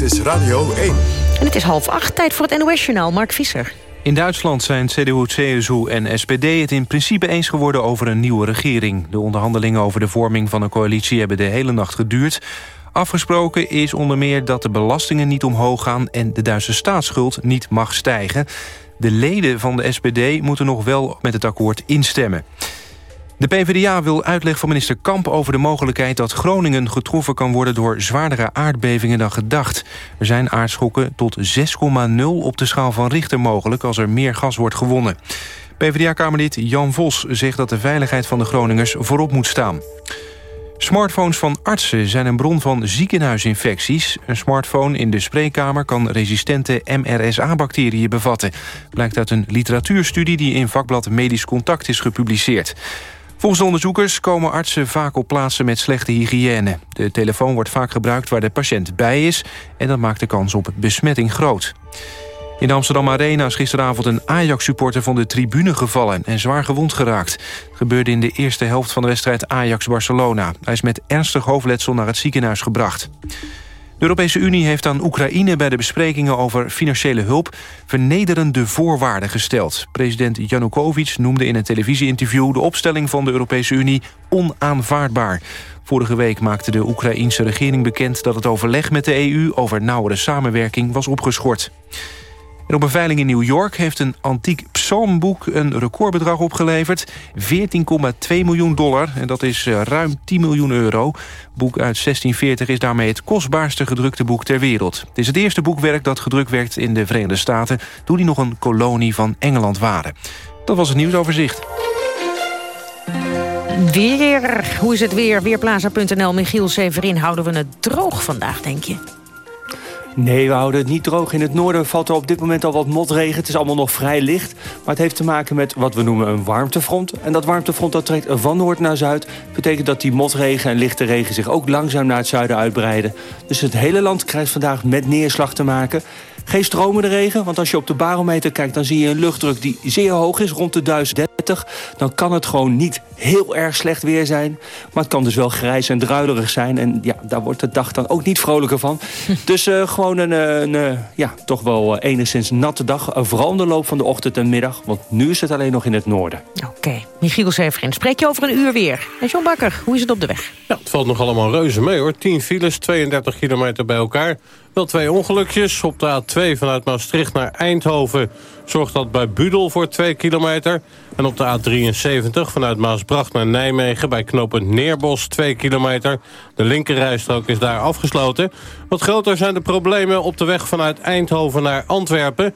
Dit is Radio 1. En het is half acht, tijd voor het NOS-journaal. Mark Visser. In Duitsland zijn CDU, CSU en SPD het in principe eens geworden over een nieuwe regering. De onderhandelingen over de vorming van een coalitie hebben de hele nacht geduurd. Afgesproken is onder meer dat de belastingen niet omhoog gaan... en de Duitse staatsschuld niet mag stijgen. De leden van de SPD moeten nog wel met het akkoord instemmen. De PvdA wil uitleg van minister Kamp over de mogelijkheid... dat Groningen getroffen kan worden door zwaardere aardbevingen dan gedacht. Er zijn aardschokken tot 6,0 op de schaal van Richter mogelijk... als er meer gas wordt gewonnen. PvdA-kamerlid Jan Vos zegt dat de veiligheid van de Groningers voorop moet staan. Smartphones van artsen zijn een bron van ziekenhuisinfecties. Een smartphone in de spreekkamer kan resistente MRSA-bacteriën bevatten. Blijkt uit een literatuurstudie die in vakblad Medisch Contact is gepubliceerd. Volgens de onderzoekers komen artsen vaak op plaatsen met slechte hygiëne. De telefoon wordt vaak gebruikt waar de patiënt bij is... en dat maakt de kans op besmetting groot. In de Amsterdam Arena is gisteravond een Ajax-supporter van de tribune gevallen... en zwaar gewond geraakt. Gebeurde in de eerste helft van de wedstrijd Ajax-Barcelona. Hij is met ernstig hoofdletsel naar het ziekenhuis gebracht. De Europese Unie heeft aan Oekraïne bij de besprekingen over financiële hulp vernederende voorwaarden gesteld. President Janukovic noemde in een televisieinterview de opstelling van de Europese Unie onaanvaardbaar. Vorige week maakte de Oekraïense regering bekend dat het overleg met de EU over nauwere samenwerking was opgeschort. Op een veiling in New York heeft een antiek psalmboek een recordbedrag opgeleverd. 14,2 miljoen dollar. En dat is eh, ruim 10 miljoen euro. boek uit 1640 is daarmee het kostbaarste gedrukte boek ter wereld. Het is het eerste boekwerk dat gedrukt werd in de Verenigde Staten... toen die nog een kolonie van Engeland waren. Dat was het nieuwsoverzicht. Weer. Hoe is het weer? Weerplaza.nl. Michiel Severin, houden we het droog vandaag, denk je? Nee, we houden het niet droog. In het noorden valt er op dit moment al wat motregen. Het is allemaal nog vrij licht. Maar het heeft te maken met wat we noemen een warmtefront. En dat warmtefront dat trekt van noord naar zuid. betekent dat die motregen en lichte regen zich ook langzaam naar het zuiden uitbreiden. Dus het hele land krijgt vandaag met neerslag te maken. Geen stromende regen, want als je op de barometer kijkt... dan zie je een luchtdruk die zeer hoog is, rond de 1030. Dan kan het gewoon niet heel erg slecht weer zijn. Maar het kan dus wel grijs en druilerig zijn. En ja, daar wordt de dag dan ook niet vrolijker van. dus uh, gewoon een, eh, een uh, ja, toch wel enigszins natte dag. vooral in de loop van de ochtend en middag. Want nu is het alleen nog in het noorden. Oké, okay. Michiel Severin, spreek je over een uur weer. En John Bakker, hoe is het op de weg? Ja, het valt nog allemaal reuze mee hoor. 10 files, 32 kilometer bij elkaar. Wel twee ongelukjes. Op de A2 vanuit Maastricht naar Eindhoven zorgt dat bij Budel voor 2 kilometer. En op de A73 vanuit Maasbracht naar Nijmegen bij knooppunt Neerbos 2 kilometer. De linkerrijstrook is daar afgesloten. Wat groter zijn de problemen op de weg vanuit Eindhoven naar Antwerpen.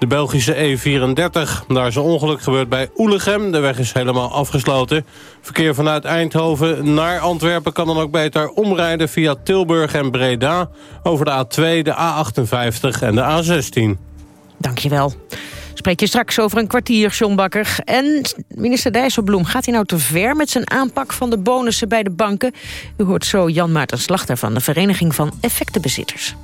De Belgische E34. Daar is een ongeluk gebeurd bij Oelegem. De weg is helemaal afgesloten. Verkeer vanuit Eindhoven naar Antwerpen kan dan ook beter omrijden via Tilburg en Breda. Over de A2, de A58 en de A16. Dankjewel. Spreek je straks over een kwartier, John Bakker. En minister Dijsselbloem, gaat hij nou te ver met zijn aanpak van de bonussen bij de banken? U hoort zo Jan Maarten Slachter van de Vereniging van Effectenbezitters.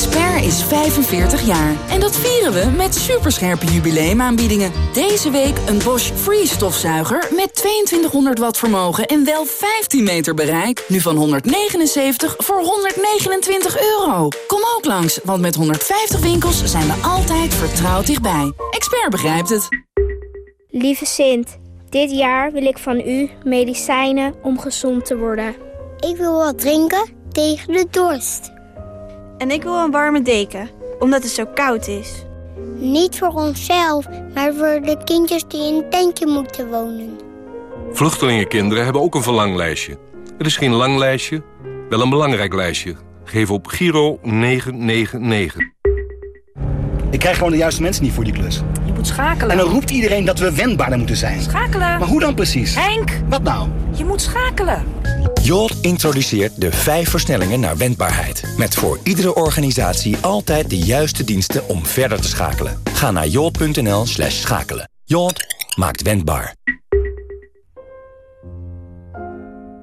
Expert is 45 jaar. En dat vieren we met superscherpe jubileumaanbiedingen. Deze week een Bosch Freeze stofzuiger met 2200 watt vermogen en wel 15 meter bereik. Nu van 179 voor 129 euro. Kom ook langs, want met 150 winkels zijn we altijd vertrouwd dichtbij. Expert begrijpt het. Lieve Sint, dit jaar wil ik van u medicijnen om gezond te worden. Ik wil wat drinken tegen de dorst. En ik wil een warme deken, omdat het zo koud is. Niet voor onszelf, maar voor de kindjes die in een tentje moeten wonen. Vluchtelingenkinderen hebben ook een verlanglijstje. Het is geen lang lijstje, wel een belangrijk lijstje. Geef op Giro 999. Ik krijg gewoon de juiste mensen niet voor die klus. Je moet schakelen. En dan roept iedereen dat we wendbaarder moeten zijn. Schakelen. Maar hoe dan precies? Henk! Wat nou? Je moet schakelen. Jolt introduceert de vijf versnellingen naar wendbaarheid. Met voor iedere organisatie altijd de juiste diensten om verder te schakelen. Ga naar jolt.nl slash schakelen. Jolt maakt wendbaar.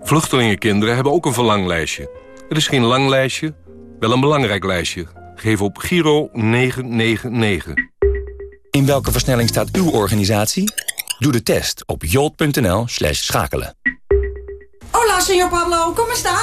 Vluchtelingenkinderen hebben ook een verlanglijstje. Het is geen lang lijstje, wel een belangrijk lijstje. Geef op Giro 999. In welke versnelling staat uw organisatie? Doe de test op jolt.nl slash schakelen. Hola, señor Pablo. ¿Cómo está?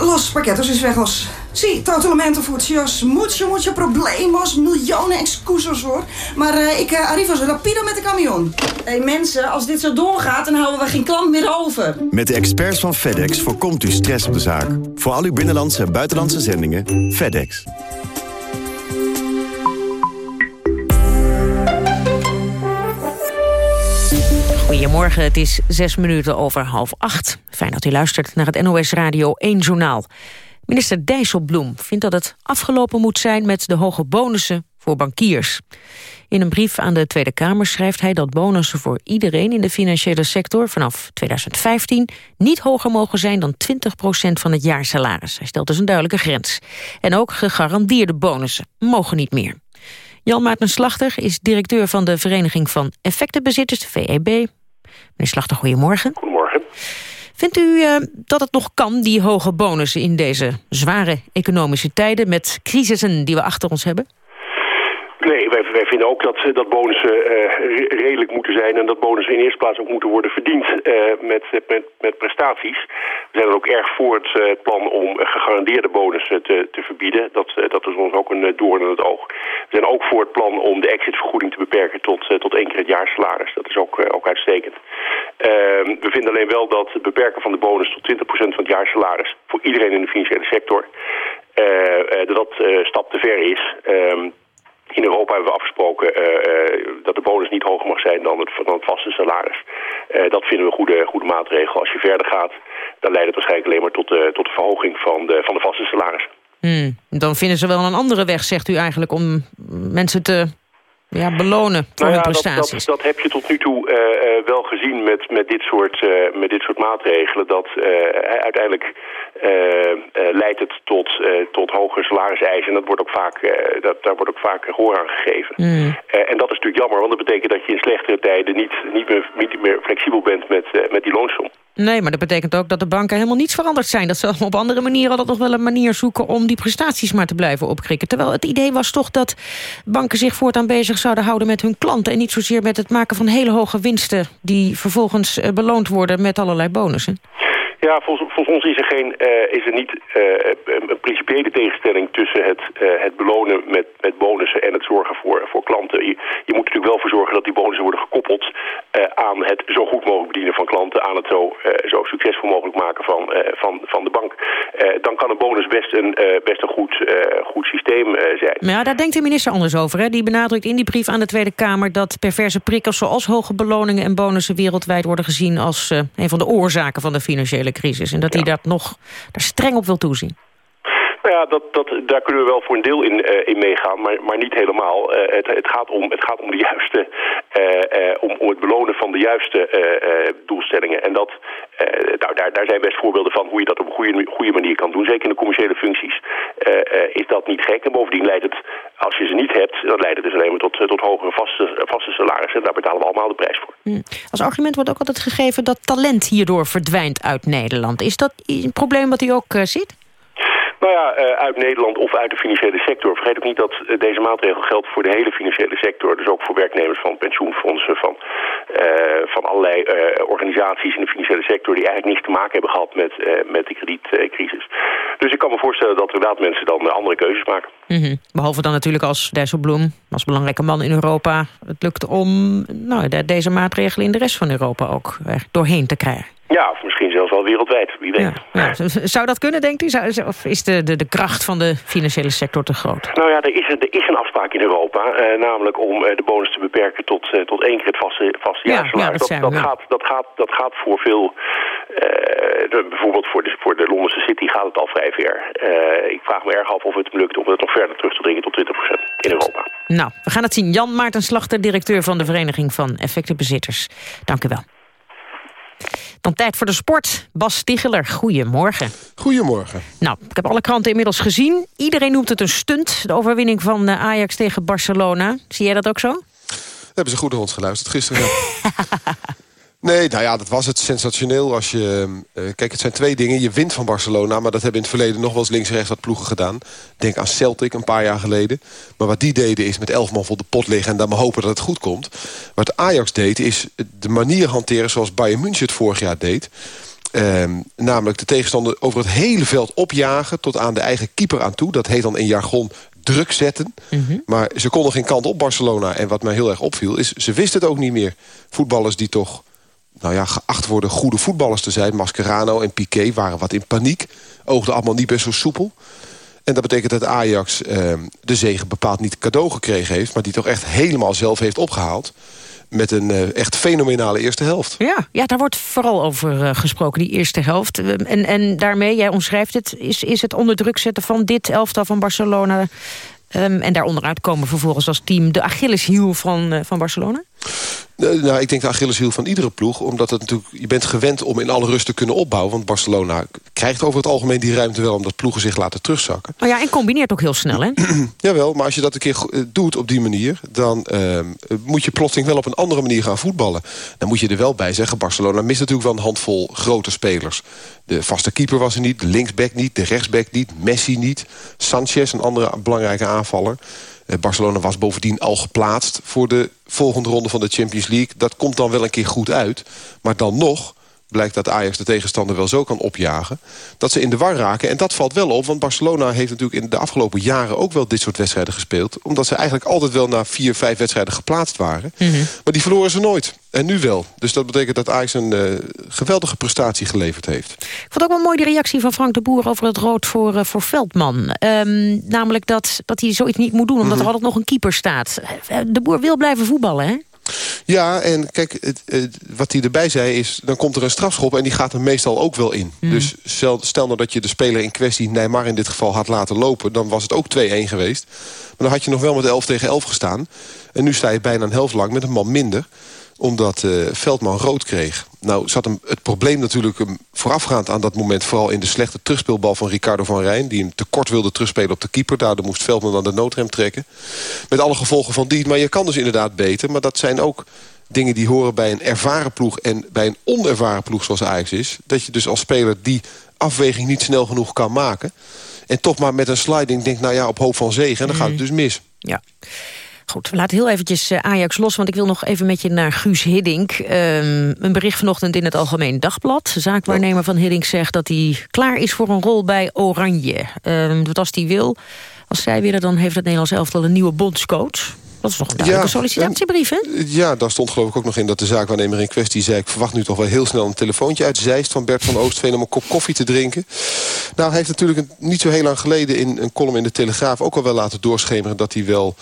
Los paquetos is vejos. Sí, totalmente futsios. Mucho, mucho problemos. Miljoenen excuses hoor. Maar uh, ik uh, arrivo zo rapido met de camion. Hé hey, mensen, als dit zo doorgaat, dan houden we geen klant meer over. Met de experts van FedEx voorkomt u stress op de zaak. Voor al uw binnenlandse en buitenlandse zendingen, FedEx. Goedemorgen, het is zes minuten over half acht. Fijn dat u luistert naar het NOS Radio 1 Journaal. Minister Dijsselbloem vindt dat het afgelopen moet zijn... met de hoge bonussen voor bankiers. In een brief aan de Tweede Kamer schrijft hij dat bonussen voor iedereen in de financiële sector vanaf 2015 niet hoger mogen zijn dan 20% van het jaarsalaris. Hij stelt dus een duidelijke grens. En ook gegarandeerde bonussen mogen niet meer. Jan Maarten Slachter is directeur van de Vereniging van Effectenbezitters, de VEB. Meneer Slachter, goedemorgen. Goedemorgen. Vindt u uh, dat het nog kan, die hoge bonussen in deze zware economische tijden... met crisissen die we achter ons hebben? Nee, wij, vinden ook dat, dat bonussen uh, redelijk moeten zijn... en dat bonussen in eerste plaats ook moeten worden verdiend uh, met, met, prestaties. We zijn er ook erg voor het plan om gegarandeerde bonussen te, te verbieden. Dat, dat is ons ook een doorn in het oog. We zijn ook voor het plan om de exitvergoeding te beperken tot, tot één keer het jaarsalaris. Dat is ook, ook uitstekend. Ehm, we vinden alleen wel dat het beperken van de bonus tot 20% van het jaarsalaris... voor iedereen in de financiële sector, dat dat stap te ver is... In Europa hebben we afgesproken uh, uh, dat de bonus niet hoger mag zijn dan het, dan het vaste salaris. Uh, dat vinden we een goede, goede maatregel. Als je verder gaat, dan leidt het waarschijnlijk alleen maar tot, tot de verhoging van de, van de vaste salaris. Hmm, dan vinden ze wel een andere weg, zegt u eigenlijk, om mensen te ja, belonen voor nou ja, hun prestaties. Dat, dat, dat, heb je tot nu toe uh, uh, wel gezien met, met, dit soort, uh, met dit soort maatregelen. Dat uiteindelijk leidt het tot, tot hogere salariseisen. En dat wordt ook vaak, dat, daar wordt ook vaak gehoor aan gegeven. Mm. en dat is natuurlijk jammer, want dat betekent dat je in slechtere tijden niet, niet, meer, niet meer flexibel bent met, met die loonsom. Nee, maar dat betekent ook dat de banken helemaal niets veranderd zijn. Dat ze op andere manieren altijd nog wel een manier zoeken... om die prestaties maar te blijven opkrikken. Terwijl het idee was toch dat banken zich voortaan bezig zouden houden met hun klanten... en niet zozeer met het maken van hele hoge winsten... die vervolgens beloond worden met allerlei bonussen. Ja, volgens, volgens ons is er, geen, uh, is er niet uh, een principiële tegenstelling tussen het, uh, het belonen met, met bonussen en het zorgen voor, voor klanten. Je, je moet natuurlijk wel voor zorgen dat die bonussen worden gekoppeld aan het zo goed mogelijk bedienen van klanten, aan het zo, zo succesvol mogelijk maken van, van, van de bank. dan kan een bonus best een, best een goed, goed systeem zijn. Maar ja, daar denkt de minister anders over. Hè? Die benadrukt in die brief aan de Tweede Kamer dat perverse prikkels zoals hoge beloningen en bonussen wereldwijd worden gezien als een van de oorzaken van de financiële crisis. En dat hij dat nog daar streng op wil toezien. Nou ja, dat, dat, daar kunnen we wel voor een deel in, uh, in meegaan, maar, maar niet helemaal. Uh, het, het, gaat om, het gaat om de juiste, uh, om, om het belonen van de juiste doelstellingen. En dat, nou, daar, daar zijn best voorbeelden van hoe je dat op een goede, manier kan doen. Zeker in de commerciële functies is dat niet gek. En bovendien leidt het, als je ze niet hebt, dan leidt dus alleen maar tot, tot hogere vaste, vaste salarissen. Daar betalen we allemaal de prijs voor. Hmm. Als argument wordt ook altijd gegeven dat talent hierdoor verdwijnt uit Nederland. Is dat een probleem wat u ook ziet? Nou ja, uh, uit Nederland of uit de financiële sector. Vergeet ook niet dat uh, deze maatregel geldt voor de hele financiële sector. Dus ook voor werknemers van pensioenfondsen, van, uh, van allerlei organisaties in de financiële sector... die eigenlijk niets te maken hebben gehad met, met de kredietcrisis. Dus ik kan me voorstellen dat inderdaad mensen dan andere keuzes maken. Mm. Behalve dan natuurlijk als Dijsselbloem, als belangrijke man in Europa... het lukt om nou, de, deze maatregelen in de rest van Europa ook doorheen te krijgen. Ja, of misschien zelfs wel wereldwijd, wie weet. Ja, ja. Zou dat kunnen, denkt u? Zou, of is de, de, de kracht van de financiële sector te groot? Nou ja, er is, er is een afspraak in Europa. Eh, namelijk om eh, de bonus te beperken tot, eh, tot één keer het vaste, vaste Ja, jaarsalaris. ja, dat dat, we, gaat, dat, gaat, dat gaat voor veel... eh, bijvoorbeeld voor de, voor de Londense City gaat het al vrij ver. Ik vraag me erg af of het lukt om het nog verder terug te dringen tot 20% in Europa. Nou, we gaan het zien. Jan Maarten Slachter, directeur van de Vereniging van Effectenbezitters. Dank u wel. Dan tijd voor de sport. Bas Sticheler, goedemorgen. Goedemorgen. Nou, ik heb alle kranten inmiddels gezien. Iedereen noemt het een stunt, de overwinning van eh, Ajax tegen Barcelona. Zie jij dat ook zo? Hebben ze goed naar ons geluisterd gisteren? Nee, nou ja, dat was het sensationeel. Als je, eh, kijk, het zijn twee dingen. Je wint van Barcelona, maar dat hebben in het verleden nog wel eens links en rechts wat ploegen gedaan. Denk aan Celtic een paar jaar geleden. Maar wat die deden is met elf man voor de pot liggen en dan maar hopen dat het goed komt. Wat Ajax deed is de manier hanteren zoals Bayern München het vorig jaar deed. Ehm, namelijk de tegenstander over het hele veld opjagen tot aan de eigen keeper aan toe. Dat heet dan in jargon druk zetten. Maar ze konden geen kant op Barcelona. En wat mij heel erg opviel is, ze wisten het ook niet meer. Voetballers die toch nou ja, geacht worden goede voetballers te zijn. Mascherano en Piqué waren wat in paniek. Oogden allemaal niet best zo soepel. En dat betekent dat Ajax ehm, de zegen bepaald niet cadeau gekregen heeft... maar die toch echt helemaal zelf heeft opgehaald... met een eh, echt fenomenale eerste helft. Ja, ja daar wordt vooral over eh, gesproken, die eerste helft. Eh, En, en daarmee, jij omschrijft het, is, is het onder druk zetten van dit elftal van Barcelona... ehm, en daaronderuit komen vervolgens als team de Achilleshiel van, van Barcelona? Eh, Nou, ik denk de Achilleshiel van iedere ploeg. Omdat het natuurlijk, je bent gewend om in alle rust te kunnen opbouwen. Want Barcelona krijgt over het algemeen die ruimte wel... omdat ploegen zich laten terugzakken. Oh ja, en combineert ook heel snel, hè? Jawel, maar als je dat een keer eh, doet op die manier... dan ehm, eh, moet je plotseling wel op een andere manier gaan voetballen. Dan moet je er wel bij zeggen... Barcelona mist natuurlijk wel een handvol grote spelers. De vaste keeper was er niet, de linksback niet, de rechtsback niet... Messi niet, Sanchez, een andere belangrijke aanvaller... Eh, Barcelona was bovendien al geplaatst voor de volgende ronde van de Champions League. Dat komt dan wel een keer goed uit. Maar dan nog blijkt dat Ajax de tegenstander wel zo kan opjagen... dat ze in de war raken. En dat valt wel op, want Barcelona heeft natuurlijk in de afgelopen jaren... ook wel dit soort wedstrijden gespeeld. Omdat ze eigenlijk altijd wel na vier, vijf wedstrijden geplaatst waren. Maar die verloren ze nooit. En nu wel. Dus dat betekent dat Ajax een eh, geweldige prestatie geleverd heeft. Ik vond ook wel mooi de reactie van Frank de Boer over het rood voor, eh, voor Veldman. Ehm, namelijk dat, dat hij zoiets niet moet doen, omdat er altijd nog een keeper staat. Eh, De Boer wil blijven voetballen, hè? Ja, en kijk, het, het- wat hij erbij zei is... dan komt er een strafschop en die gaat er meestal ook wel in. Dus stel, stel nou dat je de speler in kwestie... Neymar in dit geval had laten lopen... dan was het ook 2-1 geweest. Maar dan had je nog wel met 11 tegen 11 gestaan. En nu sta je bijna een helft lang met een man minder omdat eh, Veldman rood kreeg. Nou zat hem het probleem natuurlijk hem voorafgaand aan dat moment... vooral in de slechte terugspeelbal van Ricardo van Rijn... die hem tekort wilde terugspelen op de keeper. Daardoor moest Veldman dan de noodrem trekken. Met alle gevolgen van die. Maar je kan dus inderdaad beter. Maar dat zijn ook dingen die horen bij een ervaren ploeg... en bij een onervaren ploeg zoals Ajax is. Dat je dus als speler die afweging niet snel genoeg kan maken... en toch maar met een sliding denkt, nou ja, op hoop van zegen... en dan gaat het dus mis. Ja. Goed, we laten heel eventjes eh, Ajax los, want ik wil nog even met je naar Guus Hiddink. Ehm, een bericht vanochtend in het Algemeen Dagblad. De zaakwaarnemer van Hiddink zegt dat hij klaar is voor een rol bij Oranje. Ehm, dat als hij wil, als zij willen, dan heeft het Nederlands elftal een nieuwe bondscoach. Dat is nog een duidelijke sollicitatiebrief, hè? Ja, daar stond geloof ik ook nog in dat de zaakwaarnemer in kwestie zei... ik verwacht nu toch wel heel snel een telefoontje uit Zeist... van Bert van Oostveen om een kop koffie te drinken. Nou, hij heeft natuurlijk een- niet zo heel lang geleden... in een column in de Telegraaf ook al wel laten doorschemeren... dat hij wel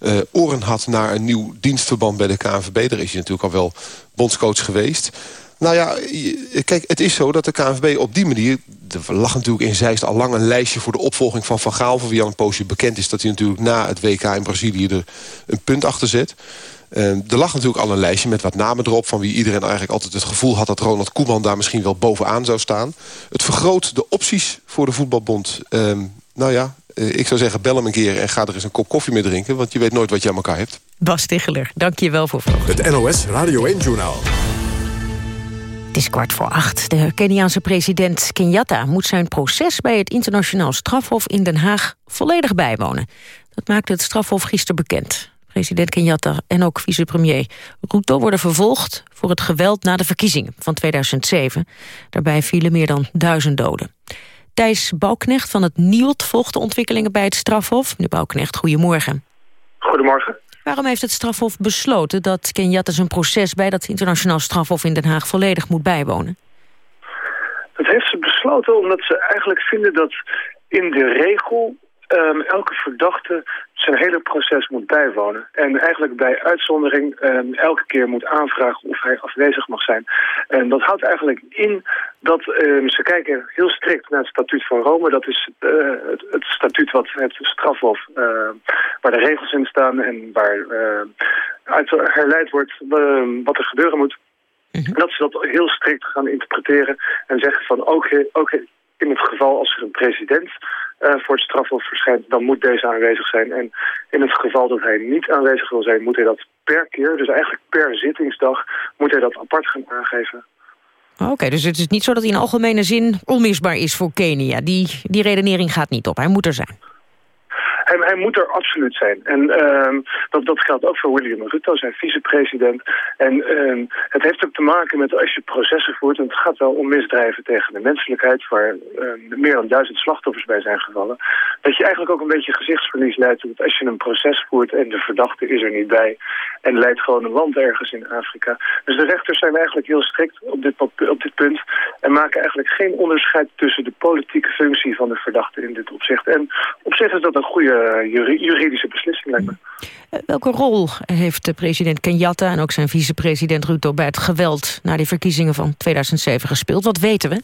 eh, oren had naar een nieuw dienstverband bij de KNVB. Daar is hij natuurlijk al wel bondscoach geweest. Nou ja, kijk, het is zo dat de KNVB op die manier... er lag natuurlijk in Zeist al lang een lijstje voor de opvolging van Van Gaal... voor wie al een poosje bekend is dat hij natuurlijk na het WK in Brazilië... er een punt achter zet. Eh, er lag natuurlijk al een lijstje met wat namen erop... van wie iedereen eigenlijk altijd het gevoel had... dat Ronald Koeman daar misschien wel bovenaan zou staan. Het vergroot de opties voor de voetbalbond. Ehm, nou ja, ik zou zeggen, bel hem een keer en ga er eens een kop koffie mee drinken... want je weet nooit wat je aan elkaar hebt. Bas Ticheler, dank je wel voor vanochtend. Het NOS Radio 1-journaal. Het is kwart voor acht. De Keniaanse president Kenyatta moet zijn proces bij het internationaal strafhof in Den Haag volledig bijwonen. Dat maakte het strafhof gisteren bekend. President Kenyatta en ook vicepremier Ruto worden vervolgd voor het geweld na de verkiezingen van 2007. Daarbij vielen meer dan duizend doden. Thijs Bouwknecht van het NIOT volgt de ontwikkelingen bij het strafhof. Meneer Bouwknecht, goedemorgen. Goedemorgen. Waarom heeft het strafhof besloten dat Kenyatta zijn proces bij dat internationaal strafhof in Den Haag volledig moet bijwonen? Dat heeft ze besloten omdat ze eigenlijk vinden dat in de regel um, elke verdachte zijn hele proces moet bijwonen. En eigenlijk bij uitzondering um, elke keer moet aanvragen of hij afwezig mag zijn. En dat houdt eigenlijk in dat um, ze kijken heel strikt naar het statuut van Rome. Dat is uh, het, het, statuut wat het strafhof, uh, waar de regels in staan en waar uit herleid wordt wat er gebeuren moet. Mm -hmm. Dat ze dat heel strikt gaan interpreteren en zeggen van ook, ook in het geval als er een president voor het strafhof verschijnt, dan moet deze aanwezig zijn. En in het geval dat hij niet aanwezig wil zijn, moet hij dat per keer, dus eigenlijk per zittingsdag, moet hij dat apart gaan aangeven. Oké, okay, dus het is niet zo dat hij in algemene zin onmisbaar is voor Kenia. Die, die redenering gaat niet op, hij moet er zijn. Hij, hij, moet er absoluut zijn. En uh, dat, dat geldt ook voor William Ruto, zijn vicepresident. En uh, het heeft ook te maken met als je processen voert... en het gaat wel om misdrijven tegen de menselijkheid... waar uh, meer dan duizend slachtoffers bij zijn gevallen... dat je eigenlijk ook een beetje gezichtsverlies leidt. Want als je een proces voert en de verdachte is er niet bij... en leidt gewoon een land ergens in Afrika. Dus de rechters zijn eigenlijk heel strikt op dit, op dit punt... en maken eigenlijk geen onderscheid tussen de politieke functie van de verdachte in dit opzicht. En op zich is dat een goede juridische beslissing, lijkt me. Welke rol heeft president Kenyatta en ook zijn vicepresident Ruto... bij het geweld na die verkiezingen van 2007 gespeeld? Wat weten we?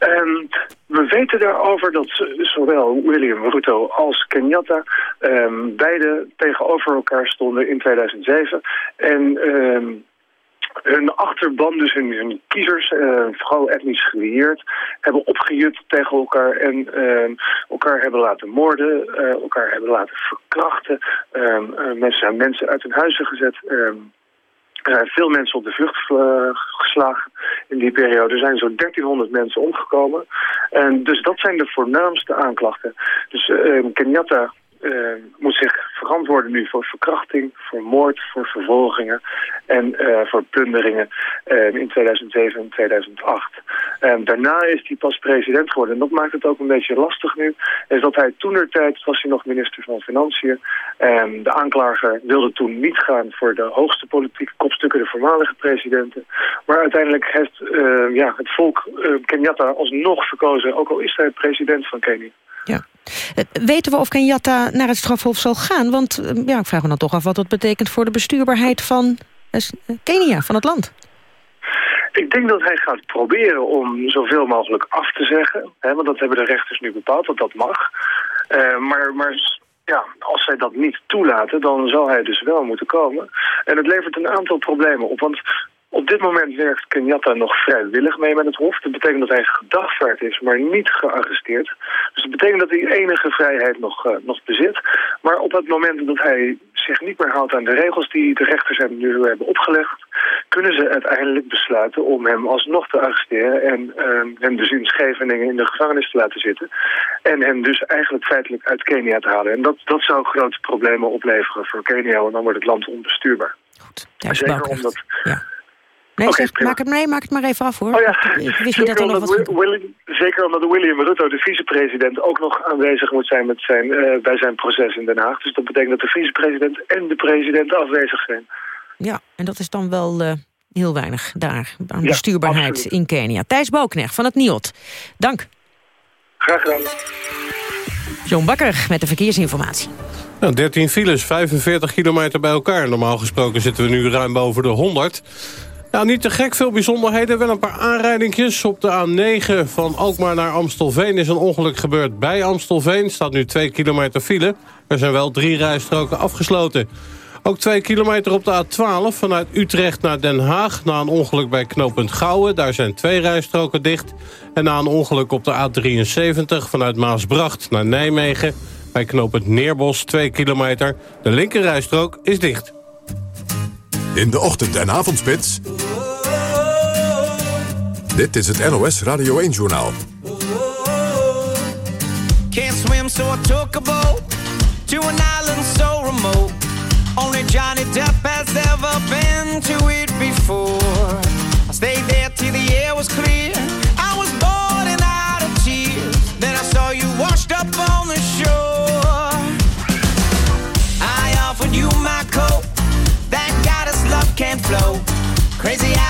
Um, we weten daarover dat zowel William Ruto als Kenyatta... Um, beide tegenover elkaar stonden in 2007. En... Um, hun achterban, dus hun, kiezers, uh, vooral etnisch gelieerd, hebben opgejut tegen elkaar en uh, elkaar hebben laten moorden, uh, elkaar hebben laten verkrachten. mensen zijn mensen uit hun huizen gezet. er zijn veel mensen op de vlucht geslagen in die periode. Er zijn zo'n 1300 mensen omgekomen. En dus dat zijn de voornaamste aanklachten. Dus Kenyatta uh, moet zich verantwoorden nu voor verkrachting, voor moord, voor vervolgingen en uh, voor plunderingen uh, in 2007 en 2008. daarna is hij pas president geworden. En dat maakt het ook een beetje lastig nu. Is dat hij toenertijd was hij nog minister van Financiën. de aanklager wilde toen niet gaan voor de hoogste politieke kopstukken, de voormalige presidenten. Maar uiteindelijk heeft ja, het volk Kenyatta alsnog verkozen, ook al is hij president van Kenia. Ja. Weten we of Kenyatta naar het strafhof zal gaan? Want ja, ik vraag me dan toch af wat dat betekent voor de bestuurbaarheid van Kenia, van het land. Ik denk dat hij gaat proberen om zoveel mogelijk af te zeggen. Hè, want dat hebben de rechters nu bepaald, dat dat mag. Maar, maar ja, als zij dat niet toelaten, dan zal hij dus wel moeten komen. En het levert een aantal problemen op. Want op dit moment werkt Kenyatta nog vrijwillig mee met het Hof. Dat betekent dat hij gedagvaard is, maar niet gearresteerd. Dus dat betekent dat hij enige vrijheid nog, uh, nog bezit. Maar op het moment dat hij zich niet meer houdt aan de regels die de rechters hem nu hebben opgelegd... kunnen ze uiteindelijk besluiten om hem alsnog te arresteren... en uh, hem dus in Scheveningen in de gevangenis te laten zitten. En hem dus eigenlijk feitelijk uit Kenia te halen. En dat, dat zou grote problemen opleveren voor Kenia, want dan wordt het land onbestuurbaar. Goed, Zeker omdat... Ja. Nee, okay, zeg, maak, het, nee, maak het maar even af, hoor. Oh, ja. Ik wist niet dat er nog wat... William, zeker omdat William Ruto, de vicepresident, ook nog aanwezig moet zijn met zijn, uh, bij zijn proces in Den Haag. Dus dat betekent dat de vicepresident en de president afwezig zijn. Ja, en dat is dan wel uh, heel weinig daar aan ja, bestuurbaarheid absoluut. in Kenia. Thijs Booknecht van het NIOT, dank. Graag gedaan. John Bakker met de verkeersinformatie. Nou, 13 files, 45 kilometer bij elkaar. Normaal gesproken zitten we nu ruim boven de 100. Nou, niet te gek veel bijzonderheden. Wel een paar aanrijdingjes. Op de A9 van Alkmaar naar Amstelveen is een ongeluk gebeurd bij Amstelveen. Staat nu 2 kilometer file. Er zijn wel drie rijstroken afgesloten. Ook 2 kilometer op de A12 vanuit Utrecht naar Den Haag... na een ongeluk bij knooppunt Gouwen. Daar zijn twee rijstroken dicht. En na een ongeluk op de A73 vanuit Maasbracht naar Nijmegen... bij knooppunt Neerbos 2 kilometer. De linkerrijstrook is dicht. In de ochtend- en avondspits. Dit is het NOS Radio 1-journaal. Can't swim, so I took a boat to an island so remote. Only Johnny Depp has ever been to it before. I stayed there till the air was clear. Crazy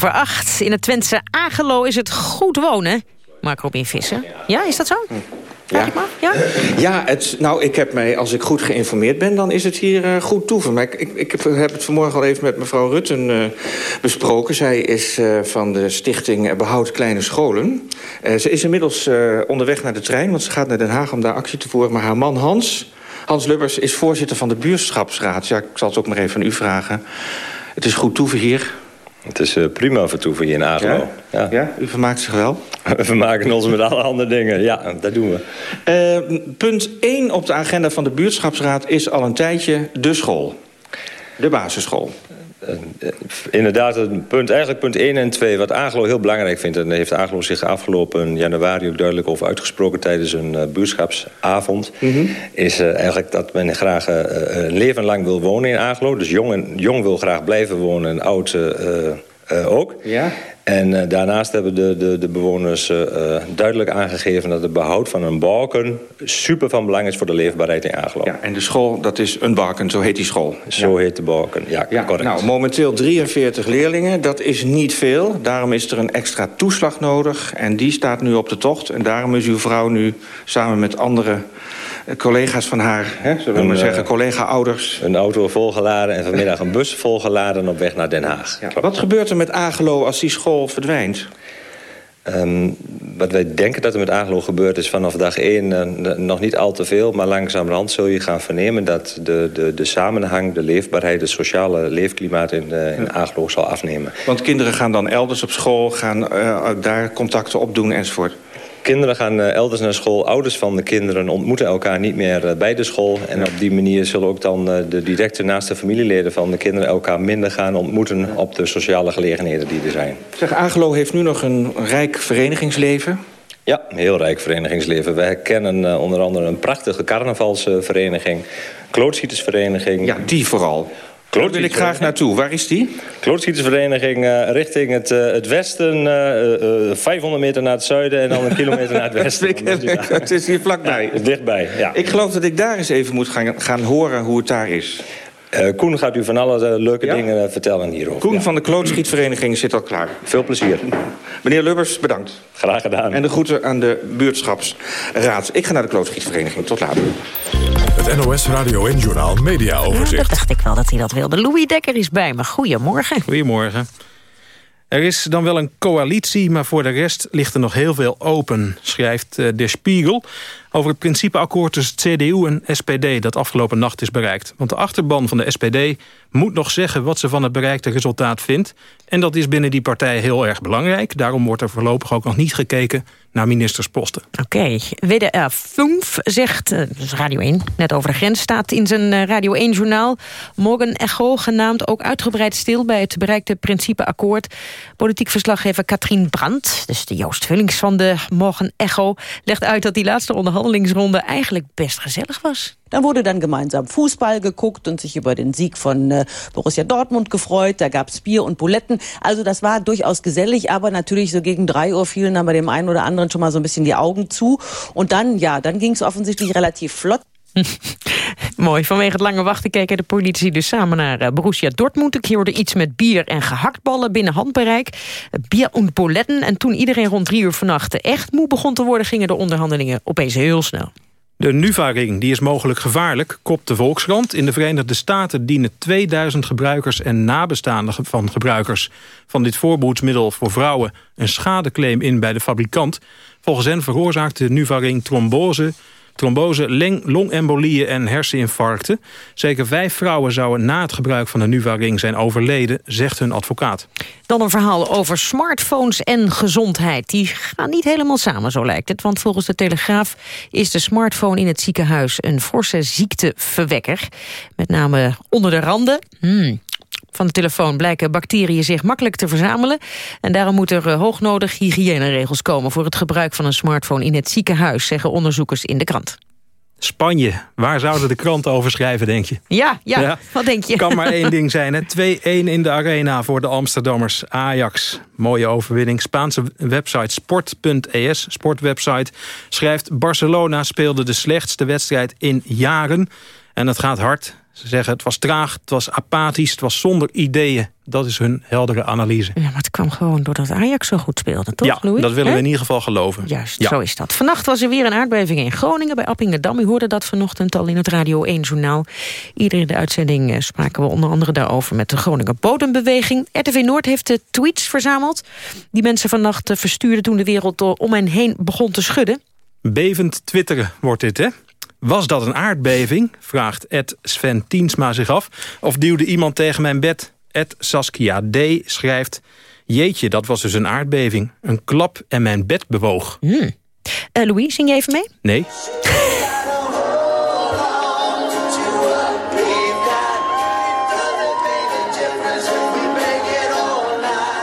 minuten voor acht. In het Twentse Agelo is het goed wonen. Mark Robin Visser. Ja, is dat zo? Ja. Ja? Ja, het, nou, ik heb mij, als ik goed geïnformeerd ben, dan is het hier eh, goed toeven. Maar ik, ik, ik heb- het vanmorgen al even met mevrouw Rutten eh, besproken. Zij is eh, van de stichting Behoud Kleine Scholen. Ze is inmiddels onderweg naar de trein, want ze gaat naar Den Haag om daar actie te voeren. Maar haar man Hans, Hans Lubbers, is voorzitter van de buurschapsraad. Ja, ik zal het ook maar even aan u vragen. Het is goed toeven hier. Het is eh, prima vertoeven hier in Agelo. Ja? Ja? U vermaakt zich wel? We vermaken ons met alle andere dingen. Ja, dat doen we. Eh, punt 1 op de agenda van de buurtschapsraad is al een tijdje de school. De basisschool. Inderdaad, het punt, eigenlijk punt 1 en 2, wat Agelo heel belangrijk vindt... en daar heeft Agelo zich afgelopen januari ook duidelijk over uitgesproken... tijdens een eh, buurtschapsavond, is eh, eigenlijk dat men graag eh, eh, een leven lang wil wonen in Agelo. Dus jong, en, jong wil graag blijven wonen en oud eh, eh, ook. Ja? En eh, daarnaast hebben de, de, de bewoners eh, eh, duidelijk aangegeven... dat het behoud van een balken super van belang is voor de leefbaarheid in Agelo. Ja, en de school, dat is een balken, zo heet die school. Zo heet de balken, ja, Ja, correct. nou, momenteel 43 leerlingen, dat is niet veel. Daarom is er een extra toeslag nodig en die staat nu op de tocht. En daarom is uw vrouw nu samen met andere collega's van haar... Hè, zullen we Een, maar zeggen, collega-ouders... Een auto volgeladen en vanmiddag een bus volgeladen op weg naar Den Haag. Wat gebeurt er met Agelo als die school verdwijnt? Ehm, wat wij denken dat er met Agelo gebeurt is vanaf dag 1 nog niet al te veel. Maar langzamerhand zul je gaan vernemen dat de, de, de samenhang, de leefbaarheid, het sociale leefklimaat in, eh, in zal afnemen. Want kinderen gaan dan elders op school, gaan eh, daar contacten opdoen enzovoort. Kinderen gaan eh, elders naar school. Ouders van de kinderen ontmoeten elkaar niet meer eh, bij de school. En op die manier zullen ook dan eh, de directe naaste familieleden van de kinderen... elkaar minder gaan ontmoeten op de sociale gelegenheden die er zijn. Zeg, Agelo heeft nu nog een rijk verenigingsleven. Ja, een heel rijk verenigingsleven. Wij kennen eh, onder andere een prachtige carnavalsvereniging. Klootschietersvereniging. Ja, die vooral. Daar wil ik graag naartoe. Waar is die? Klootschietersvereniging eh, richting het, eh, het westen. eh, eh, 500 meter naar het zuiden en dan een kilometer naar het westen. Het is hier vlakbij. Ja, dichtbij, ja. Ik geloof dat ik daar eens even moet gaan, gaan horen hoe het daar is. Eh, Koen gaat u van alle eh, leuke dingen eh, vertellen hierover. Koen van de Klootschietvereniging zit al klaar. Veel plezier. Meneer Lubbers, bedankt. Graag gedaan. En de groeten aan de buurtschapsraad. Ik ga naar de Klootschietvereniging. Tot later. Het NOS Radio en Journaal Media Ja, dat Overzicht. dacht ik wel dat hij dat wilde. Louis Dekker is bij me. Goedemorgen. Goedemorgen. Er is dan wel een coalitie, maar voor de rest ligt er nog heel veel open, schrijft eh, De Spiegel. over het principeakkoord tussen CDU en SPD... dat afgelopen nacht is bereikt. Want de achterban van de SPD moet nog zeggen... wat ze van het bereikte resultaat vindt. En dat is binnen die partij heel erg belangrijk. Daarom wordt er voorlopig ook nog niet gekeken naar ministersposten. Oké, okay. WDR Fünf zegt, uh, Radio 1, net over de grens... staat in zijn uh, Radio 1-journaal Morgen Echo genaamd... ook uitgebreid stil bij het bereikte principeakkoord. Politiek verslaggever Katrien Brandt, dus de Joost Vullings van de Morgen Echo... legt uit dat die laatste onderhandelingsronde eigenlijk best gezellig was. Da wurde dann gemeinsam Fußball geguckt und sich über den Sieg von äh, Borussia Dortmund gefreut. Da gab's Bier und Buletten. Also das war durchaus gesellig, aber natürlich so gegen drei Uhr fielen dann bei dem einen oder anderen schon mal so ein die Augen zu. Und dann, ja, dann ging's offensichtlich relativ flott. Mooi, vanwege het lange wachten keken de politie dus samen naar uh, Borussia Dortmund. Ik hoorde iets met bier en gehaktballen binnen handbereik. bier en poletten. En toen iedereen rond drie uur vannacht echt moe begon te worden... gingen de onderhandelingen opeens heel snel. De Nuva-ring die is mogelijk gevaarlijk, kopt de Volkskrant. In de Verenigde Staten dienen 2000 gebruikers en nabestaanden van gebruikers... van dit voorbehoedsmiddel voor vrouwen een schadeclaim in bij de fabrikant. Volgens hen veroorzaakt de Nuva-ring trombose trombose, longembolieën en herseninfarcten. Zeker vijf vrouwen zouden na het gebruik van de Nuva-ring zijn overleden, zegt hun advocaat. Dan een verhaal over smartphones en gezondheid. Die gaan niet helemaal samen, zo lijkt het. Want volgens de Telegraaf is de smartphone in het ziekenhuis... een forse ziekteverwekker. Met name onder de randen. Hmm van de telefoon blijken bacteriën zich makkelijk te verzamelen. En daarom moeten er eh, hoognodig hygiëneregels komen... voor het gebruik van een smartphone in het ziekenhuis... zeggen onderzoekers in de krant. Spanje, waar zouden de kranten over schrijven, denk je? Ja, ja, wat denk je? Kan maar één ding zijn, 2-1 in de arena voor de Amsterdammers. Ajax, mooie overwinning. Spaanse website sport.es, sportwebsite, schrijft... Barcelona speelde de slechtste wedstrijd in jaren. En het gaat hard. Ze zeggen het was traag, het was apathisch, het was zonder ideeën. Dat is hun heldere analyse. Ja, maar het kwam gewoon doordat Ajax zo goed speelde, toch, Ja, Louis? dat willen we in ieder geval geloven. Juist, zo is dat. Vannacht was er weer een aardbeving in Groningen bij Appingedam. U hoorde dat vanochtend al in het Radio 1-journaal. Iedere de uitzending eh, spraken we onder andere daarover... met de Groninger Bodembeweging. RTV Noord heeft de tweets verzameld... die mensen vannacht eh, verstuurden toen de wereld om hen heen begon te schudden. Bevend twitteren wordt dit, hè? Was dat een aardbeving? Vraagt Ed Sven Tiensma zich af. Of duwde iemand tegen mijn bed? Ed Saskia D. schrijft... Jeetje, dat was dus een aardbeving. Een klap en mijn bed bewoog. Hmm. Uh, Louis, zing je even mee? Nee.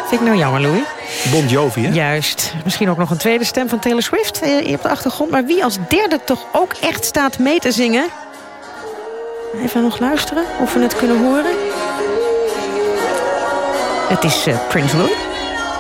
Vind ik nou jammer, Louis? Bon Jovi, hè? Juist. Misschien ook nog een tweede stem van Taylor Swift eh, op de achtergrond. Maar wie als derde toch ook echt staat mee te zingen? Even nog luisteren of we het kunnen horen. Het is uh, Prince William.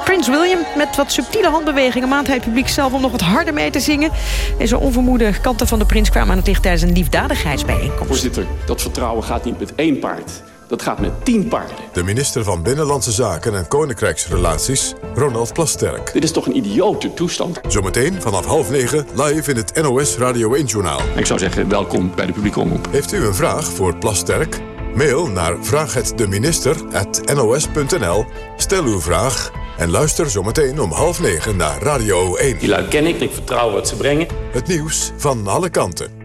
Prince William met wat subtiele handbewegingen maand hij het publiek zelf om nog wat harder mee te zingen. Deze onvermoede kanten van de prins kwamen aan het licht tijdens een liefdadigheidsbijeenkomst. Voorzitter, dat vertrouwen gaat niet met één paard. Dat gaat met tien paarden. De minister van Binnenlandse Zaken en Koninkrijksrelaties, Ronald Plasterk. Dit is toch een idiote toestand? Zometeen vanaf half negen live in het NOS Radio 1-journaal. Ik zou zeggen, welkom bij de publieke omroep. Heeft u een vraag voor Plasterk? Mail naar vraaghetdeminister.nos.nl. Stel uw vraag en luister zometeen om half negen naar Radio 1. Die lui ken ik, ik vertrouw wat ze brengen. Het nieuws van alle kanten.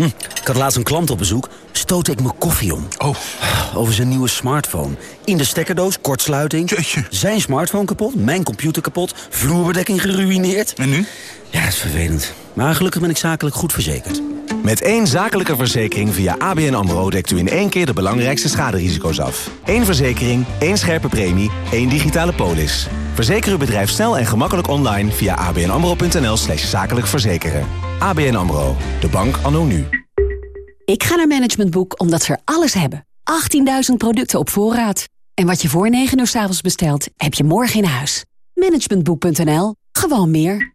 Hm, ik had laatst een klant op bezoek. Stootte ik mijn koffie om. Oh. Over zijn nieuwe smartphone. In de stekkerdoos, kortsluiting. Jeetje. Zijn smartphone kapot, mijn computer kapot. Vloerbedekking geruineerd. En nu? Ja, dat is vervelend. Maar gelukkig ben ik zakelijk goed verzekerd. Met één zakelijke verzekering via ABN AMRO... dekt u in één keer de belangrijkste schaderisico's af. Eén verzekering, één scherpe premie, één digitale polis. Verzeker uw bedrijf snel en gemakkelijk online... via abnamro.nl slash zakelijk verzekeren. ABN AMRO, de bank anno nu. Ik ga naar Management Boek omdat ze er alles hebben. 18.000 producten op voorraad. En wat je voor 9 uur s avonds bestelt, heb je morgen in huis. Managementboek.nl. Gewoon meer.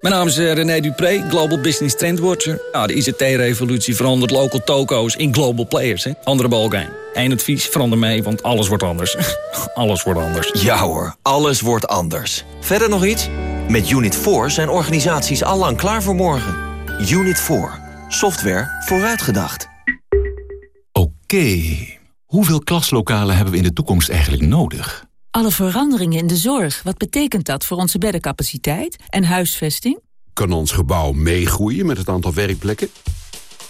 Mijn naam is eh, René Dupré, Global Business Trendwatcher. Nou, de ICT-revolutie verandert local toko's in global players. Hè? Andere balkijn. Eén advies, verander mee, want alles wordt anders. alles wordt anders. Ja hoor, alles wordt anders. Verder nog iets? Met Unit 4 zijn organisaties allang klaar voor morgen. Unit 4. Software vooruitgedacht. Oké. Hoeveel klaslokalen hebben we in de toekomst eigenlijk nodig? Alle veranderingen in de zorg, wat betekent dat voor onze beddencapaciteit en huisvesting? Kan ons gebouw meegroeien met het aantal werkplekken?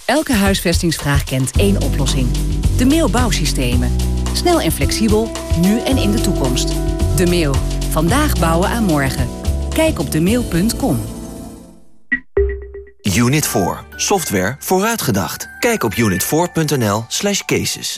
Elke huisvestingsvraag kent één oplossing. De Mail Bouwsystemen. Snel en flexibel, nu en in de toekomst. De Mail. Vandaag bouwen aan morgen. Kijk op demail.com. Unit 4. Software vooruitgedacht. Kijk op unit4.nl slash cases.